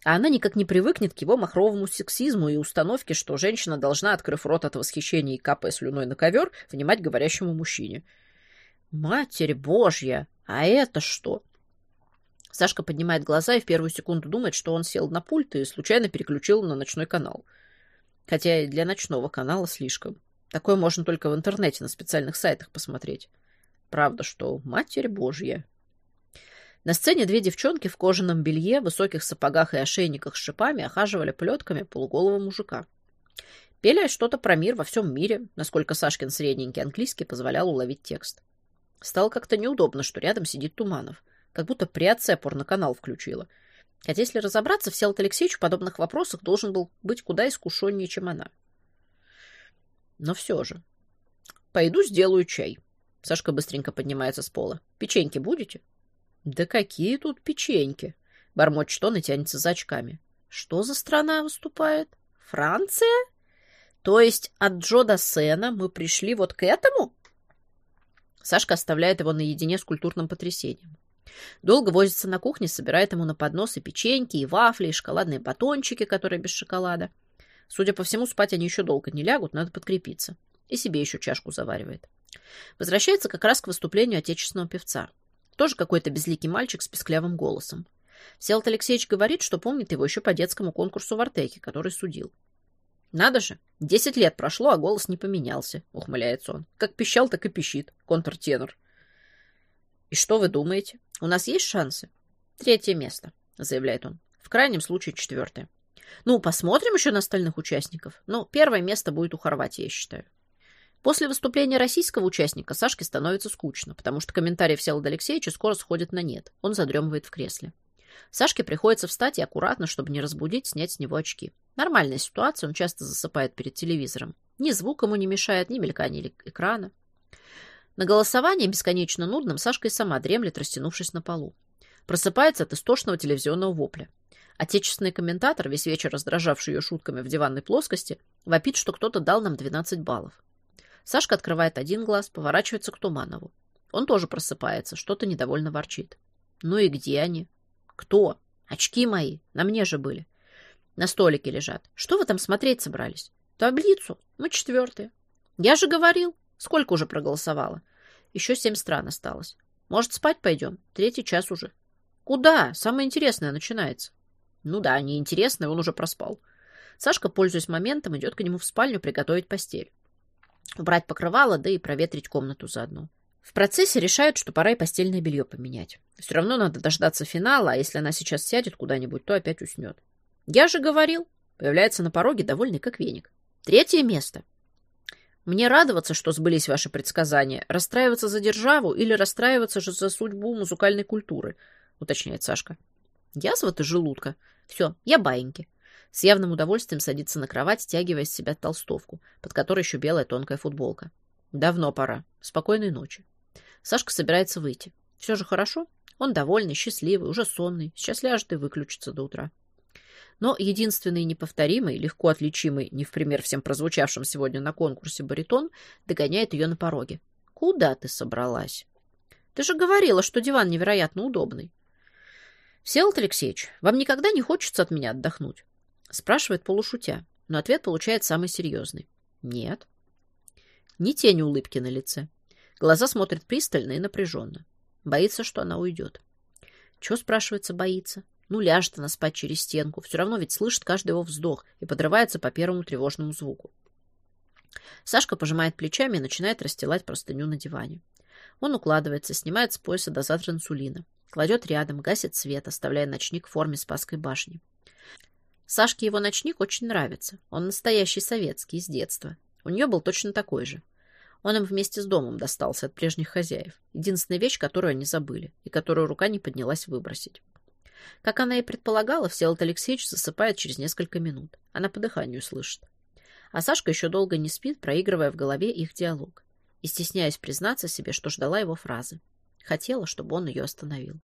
[SPEAKER 1] А она никак не привыкнет к его махровому сексизму и установке, что женщина должна, открыв рот от восхищения и капая слюной на ковер, внимать говорящему мужчине. «Матерь Божья! А это что?» Сашка поднимает глаза и в первую секунду думает, что он сел на пульт и случайно переключил на ночной канал. Хотя и для ночного канала слишком. Такое можно только в интернете на специальных сайтах посмотреть. Правда, что Матерь Божья. На сцене две девчонки в кожаном белье, высоких сапогах и ошейниках с шипами охаживали плетками полуголого мужика. Пели что-то про мир во всем мире, насколько Сашкин средненький английский позволял уловить текст. Стало как-то неудобно, что рядом сидит Туманов. Как будто при отце порноканал включила. Хотя, если разобраться, Всеволод Алексеевич в подобных вопросах должен был быть куда искушеннее, чем она. Но все же. Пойду сделаю чай. Сашка быстренько поднимается с пола. Печеньки будете? Да какие тут печеньки? Бормочет он и тянется за очками. Что за страна выступает? Франция? То есть от Джо до Сена мы пришли вот к этому? Сашка оставляет его наедине с культурным потрясением. Долго возится на кухне, собирает ему на поднос и печеньки, и вафли, и шоколадные батончики, которые без шоколада. Судя по всему, спать они еще долго не лягут, надо подкрепиться. И себе еще чашку заваривает. Возвращается как раз к выступлению отечественного певца. Тоже какой-то безликий мальчик с песклявым голосом. Всеволод Алексеевич говорит, что помнит его еще по детскому конкурсу в Артеке, который судил. «Надо же! Десять лет прошло, а голос не поменялся», — ухмыляется он. «Как пищал, так и пищит. Контртенор». «И что вы думаете? У нас есть шансы?» «Третье место», — заявляет он. «В крайнем случае четвертое. Ну, посмотрим еще на остальных участников. Но первое место будет у Хорватии, я считаю». После выступления российского участника Сашке становится скучно, потому что комментарии Всеволода Алексеевича скоро сходят на нет. Он задремывает в кресле. Сашке приходится встать и аккуратно, чтобы не разбудить, снять с него очки. Нормальная ситуация, он часто засыпает перед телевизором. Ни звук ему не мешает, ни мелькание экрана. На голосовании, бесконечно нудном, Сашка и сама дремлет, растянувшись на полу. Просыпается от истошного телевизионного вопля. Отечественный комментатор, весь вечер раздражавший ее шутками в диванной плоскости, вопит, что кто-то дал нам 12 баллов. Сашка открывает один глаз, поворачивается к Туманову. Он тоже просыпается, что-то недовольно ворчит. Ну и где они? Кто? Очки мои. На мне же были. На столике лежат. Что вы там смотреть собрались? Таблицу. Мы четвертые. Я же говорил. Сколько уже проголосовало? Еще семь стран осталось. Может, спать пойдем? Третий час уже. Куда? Самое интересное начинается. Ну да, неинтересное, он уже проспал. Сашка, пользуясь моментом, идет к нему в спальню приготовить постель. Убрать покрывало, да и проветрить комнату заодно. В процессе решают, что пора и постельное белье поменять. Все равно надо дождаться финала, а если она сейчас сядет куда-нибудь, то опять уснет. Я же говорил. Появляется на пороге, довольный как веник. Третье место. Мне радоваться, что сбылись ваши предсказания, расстраиваться за державу или расстраиваться же за судьбу музыкальной культуры, уточняет Сашка. Язва-то желудка. Все, я баиньки. С явным удовольствием садится на кровать, стягивая с себя толстовку, под которой еще белая тонкая футболка. Давно пора. Спокойной ночи. Сашка собирается выйти. Все же хорошо. Он довольный, счастливый, уже сонный. Сейчас ляжет и выключится до утра. Но единственный неповторимый, легко отличимый, не в пример всем прозвучавшим сегодня на конкурсе баритон, догоняет ее на пороге. «Куда ты собралась?» «Ты же говорила, что диван невероятно удобный». «Всеволод Алексеевич, вам никогда не хочется от меня отдохнуть?» Спрашивает полушутя, но ответ получает самый серьезный. «Нет». Ни тени улыбки на лице. Глаза смотрят пристально и напряженно. Боится, что она уйдет. Чего, спрашивается, боится? Ну, ляжет она спать через стенку. Все равно ведь слышит каждый его вздох и подрывается по первому тревожному звуку. Сашка пожимает плечами и начинает расстилать простыню на диване. Он укладывается, снимает с пояса дозатор инсулина, кладет рядом, гасит свет, оставляя ночник в форме Спасской башни. Сашке его ночник очень нравится. Он настоящий советский, из детства. У нее был точно такой же. Он им вместе с домом достался от прежних хозяев. Единственная вещь, которую они забыли, и которую рука не поднялась выбросить. Как она и предполагала, Всеволод Алексеевич засыпает через несколько минут. Она по дыханию слышит. А Сашка еще долго не спит, проигрывая в голове их диалог. И стесняясь признаться себе, что ждала его фразы. Хотела, чтобы он ее остановил.